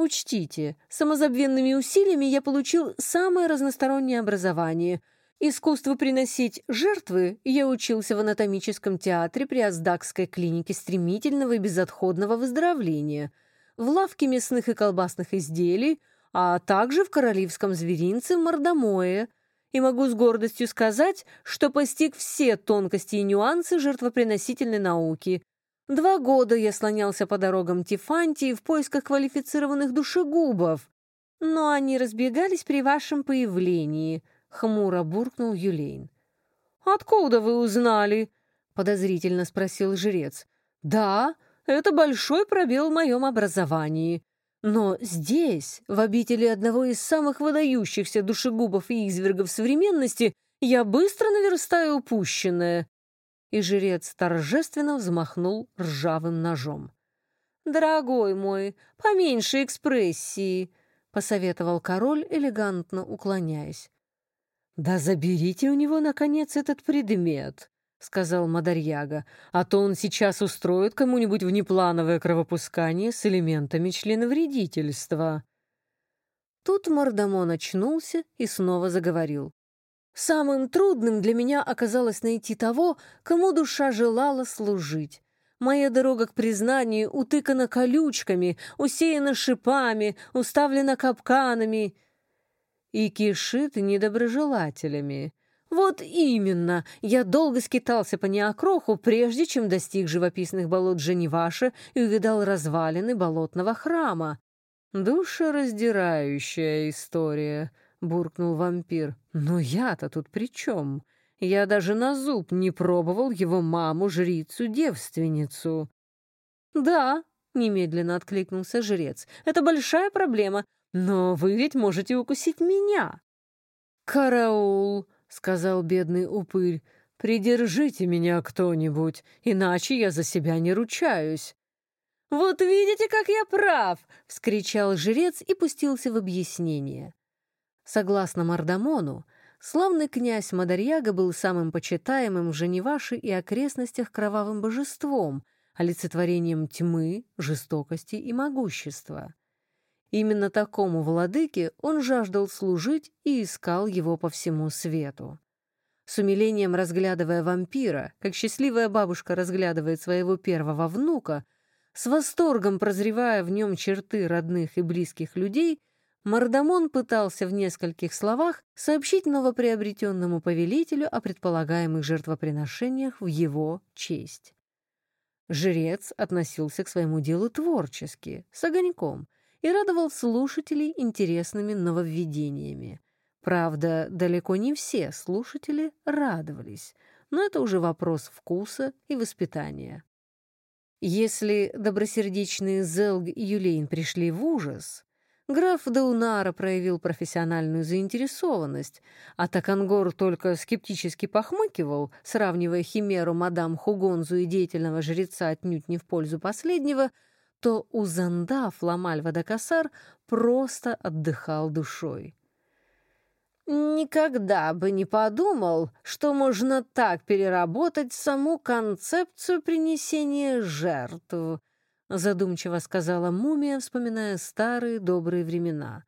Учтите, самозабвенными усилиями я получил самое разностороннее образование. Искусство приносить жертвы я учился в анатомическом театре при Аздакской клинике стремительного и безотходного выздоровления, в лавке мясных и колбасных изделий, а также в королевском зверинце Мордомое. И могу с гордостью сказать, что постиг все тонкости и нюансы жертвоприносительной науки, Два года я слонялся по дорогам Тифантии в поисках квалифицированных душегубов, но они разбегались при вашем появлении», — хмуро буркнул Юлейн. «Откуда вы узнали?» — подозрительно спросил жрец. «Да, это большой пробел в моем образовании. Но здесь, в обители одного из самых выдающихся душегубов и извергов современности, я быстро наверстаю упущенное и жрец торжественно взмахнул ржавым ножом. «Дорогой мой, поменьше экспрессии», — посоветовал король, элегантно уклоняясь. «Да заберите у него, наконец, этот предмет», — сказал Мадарьяга, «а то он сейчас устроит кому-нибудь внеплановое кровопускание с элементами членовредительства». Тут Мордамон очнулся и снова заговорил. Самым трудным для меня оказалось найти того, кому душа желала служить. Моя дорога к признанию утыкана колючками, усеяна шипами, уставлена капканами и кишит недоброжелателями. Вот именно, я долго скитался по неокроху, прежде чем достиг живописных болот Женеваши и увидал развалины болотного храма. «Душераздирающая история», — буркнул вампир. «Но я-то тут при чем? Я даже на зуб не пробовал его маму, жрицу-девственницу. «Да», — немедленно откликнулся жрец, — «это большая проблема, но вы ведь можете укусить меня». «Караул», — сказал бедный упырь, — «придержите меня кто-нибудь, иначе я за себя не ручаюсь». «Вот видите, как я прав!» — вскричал жрец и пустился в объяснение. Согласно Мардамону, Славный князь Мадарьяга был самым почитаемым в Женеваше и окрестностях кровавым божеством, олицетворением тьмы, жестокости и могущества. Именно такому владыке он жаждал служить и искал его по всему свету. С умилением разглядывая вампира, как счастливая бабушка разглядывает своего первого внука, с восторгом прозревая в нем черты родных и близких людей, Мардамон пытался в нескольких словах сообщить новоприобретенному повелителю о предполагаемых жертвоприношениях в его честь. Жрец относился к своему делу творчески, с огоньком, и радовал слушателей интересными нововведениями. Правда, далеко не все слушатели радовались, но это уже вопрос вкуса и воспитания. Если добросердечные Зелг и Юлейн пришли в ужас, Граф Даунара проявил профессиональную заинтересованность, а Такангор только скептически похмыкивал, сравнивая химеру мадам Хугонзу и деятельного жреца отнюдь не в пользу последнего, то Узанда Фламаль Вадакасар просто отдыхал душой. «Никогда бы не подумал, что можно так переработать саму концепцию принесения жертв», задумчиво сказала мумия, вспоминая старые добрые времена.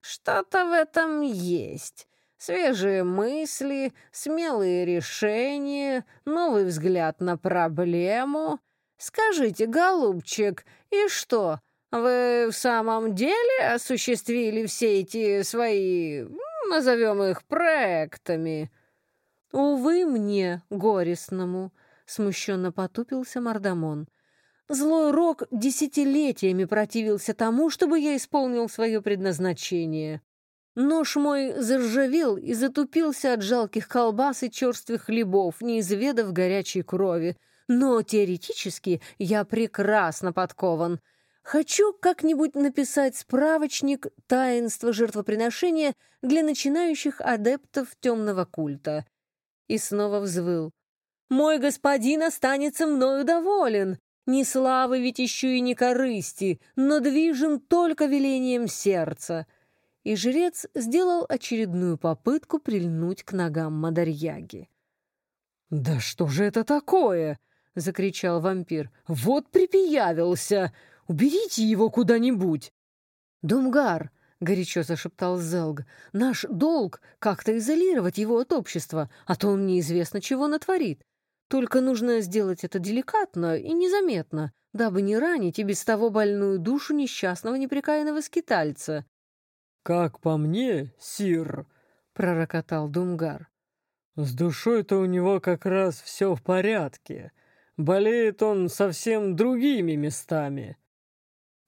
Что-то в этом есть. Свежие мысли, смелые решения, новый взгляд на проблему. Скажите, голубчик, и что, вы в самом деле осуществили все эти свои, назовем их, проектами? Увы мне, горестному, смущенно потупился Мардамон. Злой рок десятилетиями противился тому, чтобы я исполнил свое предназначение. Нож мой заржавел и затупился от жалких колбас и черствых хлебов, не изведав горячей крови. Но теоретически я прекрасно подкован. Хочу как-нибудь написать справочник таинства жертвоприношения для начинающих адептов темного культа. И снова взвыл. «Мой господин останется мною доволен. Ни славы ведь еще и не корысти, но движим только велением сердца. И жрец сделал очередную попытку прильнуть к ногам Мадарьяги. «Да что же это такое?» — закричал вампир. «Вот припиявился! Уберите его куда-нибудь!» «Думгар!» — горячо зашептал Зелг. «Наш долг — как-то изолировать его от общества, а то он неизвестно чего натворит. Только нужно сделать это деликатно и незаметно, дабы не ранить и без того больную душу несчастного непрекаянного скитальца. «Как по мне, сир», — пророкотал Думгар, — «с душой-то у него как раз все в порядке. Болеет он совсем другими местами».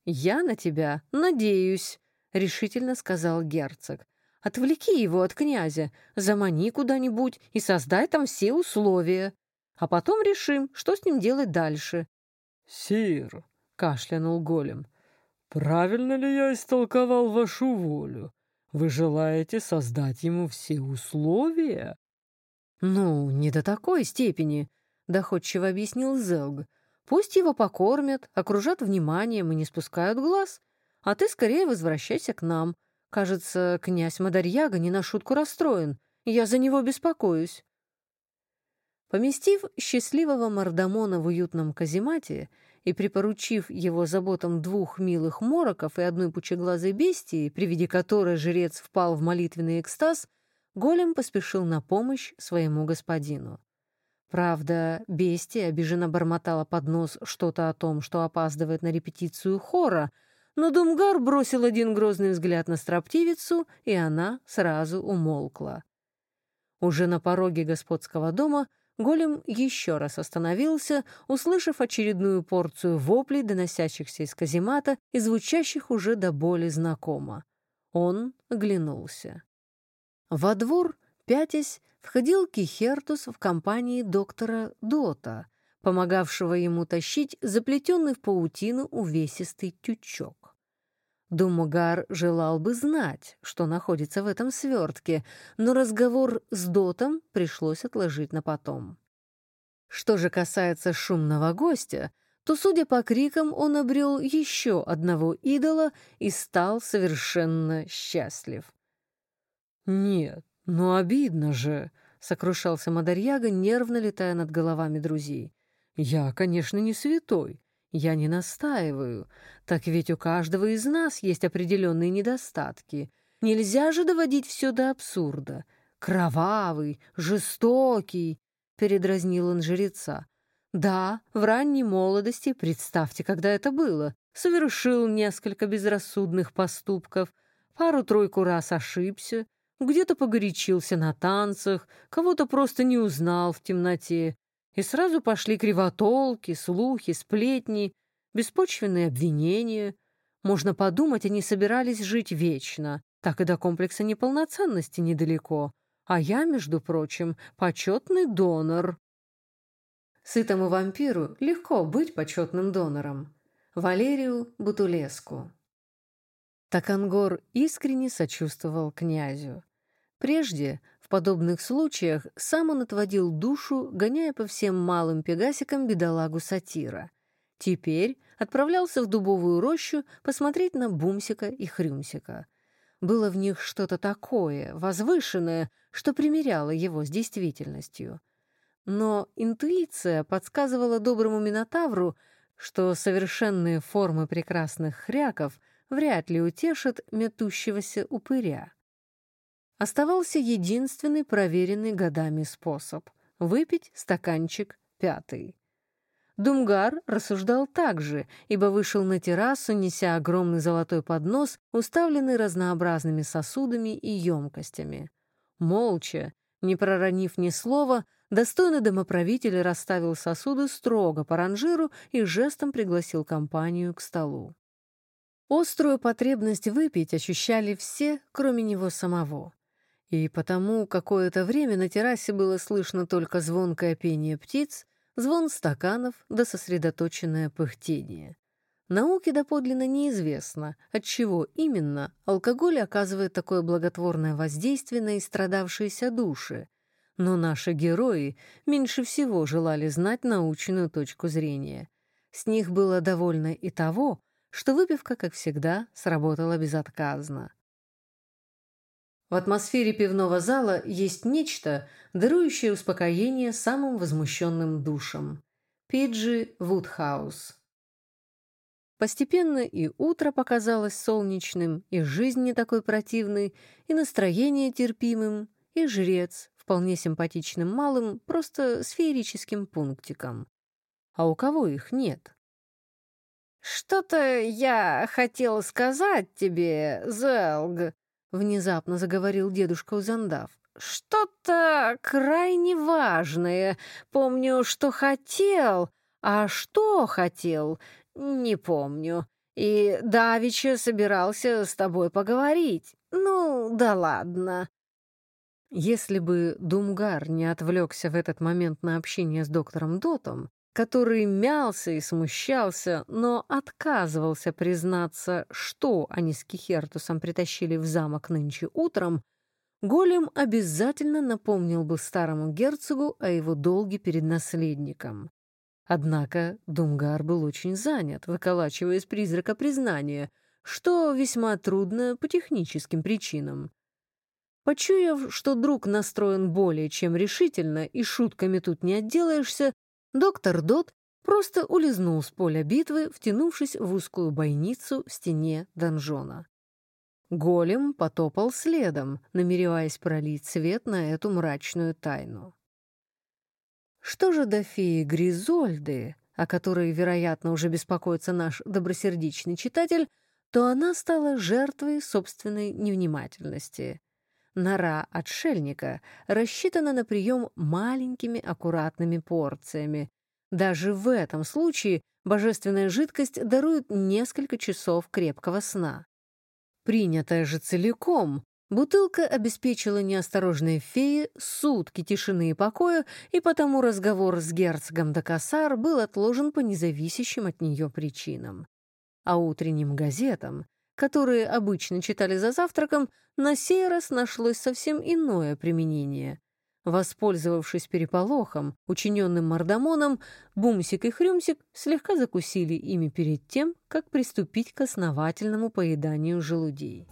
«Я на тебя надеюсь», — решительно сказал герцог. «Отвлеки его от князя, замани куда-нибудь и создай там все условия» а потом решим, что с ним делать дальше». «Сир», — кашлянул голем, — «правильно ли я истолковал вашу волю? Вы желаете создать ему все условия?» «Ну, не до такой степени», — доходчиво объяснил Зелг. «Пусть его покормят, окружат вниманием и не спускают глаз, а ты скорее возвращайся к нам. Кажется, князь Мадарьяга не на шутку расстроен. Я за него беспокоюсь». Поместив счастливого мордомона в уютном каземате и припоручив его заботам двух милых мороков и одной пучеглазой бестии, при виде которой жрец впал в молитвенный экстаз, голем поспешил на помощь своему господину. Правда, бестия обиженно бормотала под нос что-то о том, что опаздывает на репетицию хора, но Думгар бросил один грозный взгляд на строптивицу, и она сразу умолкла. Уже на пороге господского дома голем еще раз остановился, услышав очередную порцию воплей, доносящихся из каземата и звучащих уже до боли знакомо. Он оглянулся. Во двор, пятясь, входил Кихертус в компании доктора Дота, помогавшего ему тащить заплетенный в паутину увесистый тючок. Думагар желал бы знать, что находится в этом свертке, но разговор с Дотом пришлось отложить на потом. Что же касается шумного гостя, то, судя по крикам, он обрел еще одного идола и стал совершенно счастлив. «Нет, ну обидно же», — сокрушался Мадарьяга, нервно летая над головами друзей. «Я, конечно, не святой, я не настаиваю. Так ведь у каждого из нас есть определенные недостатки. Нельзя же доводить все до абсурда. Кровавый, жестокий, — передразнил он жреца. Да, в ранней молодости, представьте, когда это было, совершил несколько безрассудных поступков, пару-тройку раз ошибся, где-то погорячился на танцах, кого-то просто не узнал в темноте, и сразу пошли кривотолки, слухи, сплетни, беспочвенные обвинения. Можно подумать, они собирались жить вечно, так и до комплекса неполноценности недалеко. А я, между прочим, почетный донор. Сытому вампиру легко быть почетным донором. Валерию Бутулеску. Такангор искренне сочувствовал князю. Прежде, в подобных случаях, сам он отводил душу, гоняя по всем малым пегасикам бедолагу сатира. Теперь отправлялся в дубовую рощу посмотреть на Бумсика и Хрюмсика. Было в них что-то такое, возвышенное, что примеряло его с действительностью. Но интуиция подсказывала доброму Минотавру, что совершенные формы прекрасных хряков вряд ли утешат метущегося упыря. Оставался единственный проверенный годами способ — выпить стаканчик пятый. Думгар рассуждал так же, ибо вышел на террасу, неся огромный золотой поднос, уставленный разнообразными сосудами и емкостями. Молча, не проронив ни слова, достойный домоправитель расставил сосуды строго по ранжиру и жестом пригласил компанию к столу. Острую потребность выпить ощущали все, кроме него самого. И потому какое-то время на террасе было слышно только звонкое пение птиц, звон стаканов да сосредоточенное пыхтение. Науке доподлинно неизвестно, от чего именно алкоголь оказывает такое благотворное воздействие на истрадавшиеся души, но наши герои меньше всего желали знать научную точку зрения. С них было довольно и того, что выпивка, как всегда, сработала безотказно. В атмосфере пивного зала есть нечто, дарующее успокоение самым возмущенным душам. Пиджи Вудхаус. Постепенно и утро показалось солнечным, и жизнь не такой противной, и настроение терпимым, и жрец, вполне симпатичным малым, просто сферическим пунктиком. А у кого их нет? «Что-то я хотел сказать тебе, Зелг», Внезапно заговорил дедушка Узандав. «Что-то крайне важное. Помню, что хотел, а что хотел, не помню. И Давича собирался с тобой поговорить. Ну, да ладно». Если бы Думгар не отвлекся в этот момент на общение с доктором Дотом, который мялся и смущался, но отказывался признаться, что они с Кихертусом притащили в замок нынче утром, Голем обязательно напомнил бы старому герцогу о его долге перед наследником. Однако Думгар был очень занят, выколачивая из призрака признания, что весьма трудно по техническим причинам. Почуяв, что друг настроен более чем решительно и шутками тут не отделаешься, Доктор Дот просто улизнул с поля битвы, втянувшись в узкую бойницу в стене донжона. Голем потопал следом, намереваясь пролить свет на эту мрачную тайну. Что же до феи Гризольды, о которой, вероятно, уже беспокоится наш добросердечный читатель, то она стала жертвой собственной невнимательности. Нора отшельника рассчитана на прием маленькими аккуратными порциями. Даже в этом случае божественная жидкость дарует несколько часов крепкого сна. Принятая же целиком, бутылка обеспечила неосторожной фее сутки тишины и покоя, и потому разговор с герцогом Дакасар был отложен по независящим от нее причинам. А утренним газетам, которые обычно читали за завтраком, на сей раз нашлось совсем иное применение. Воспользовавшись переполохом, учиненным мордомоном, Бумсик и Хрюмсик слегка закусили ими перед тем, как приступить к основательному поеданию желудей.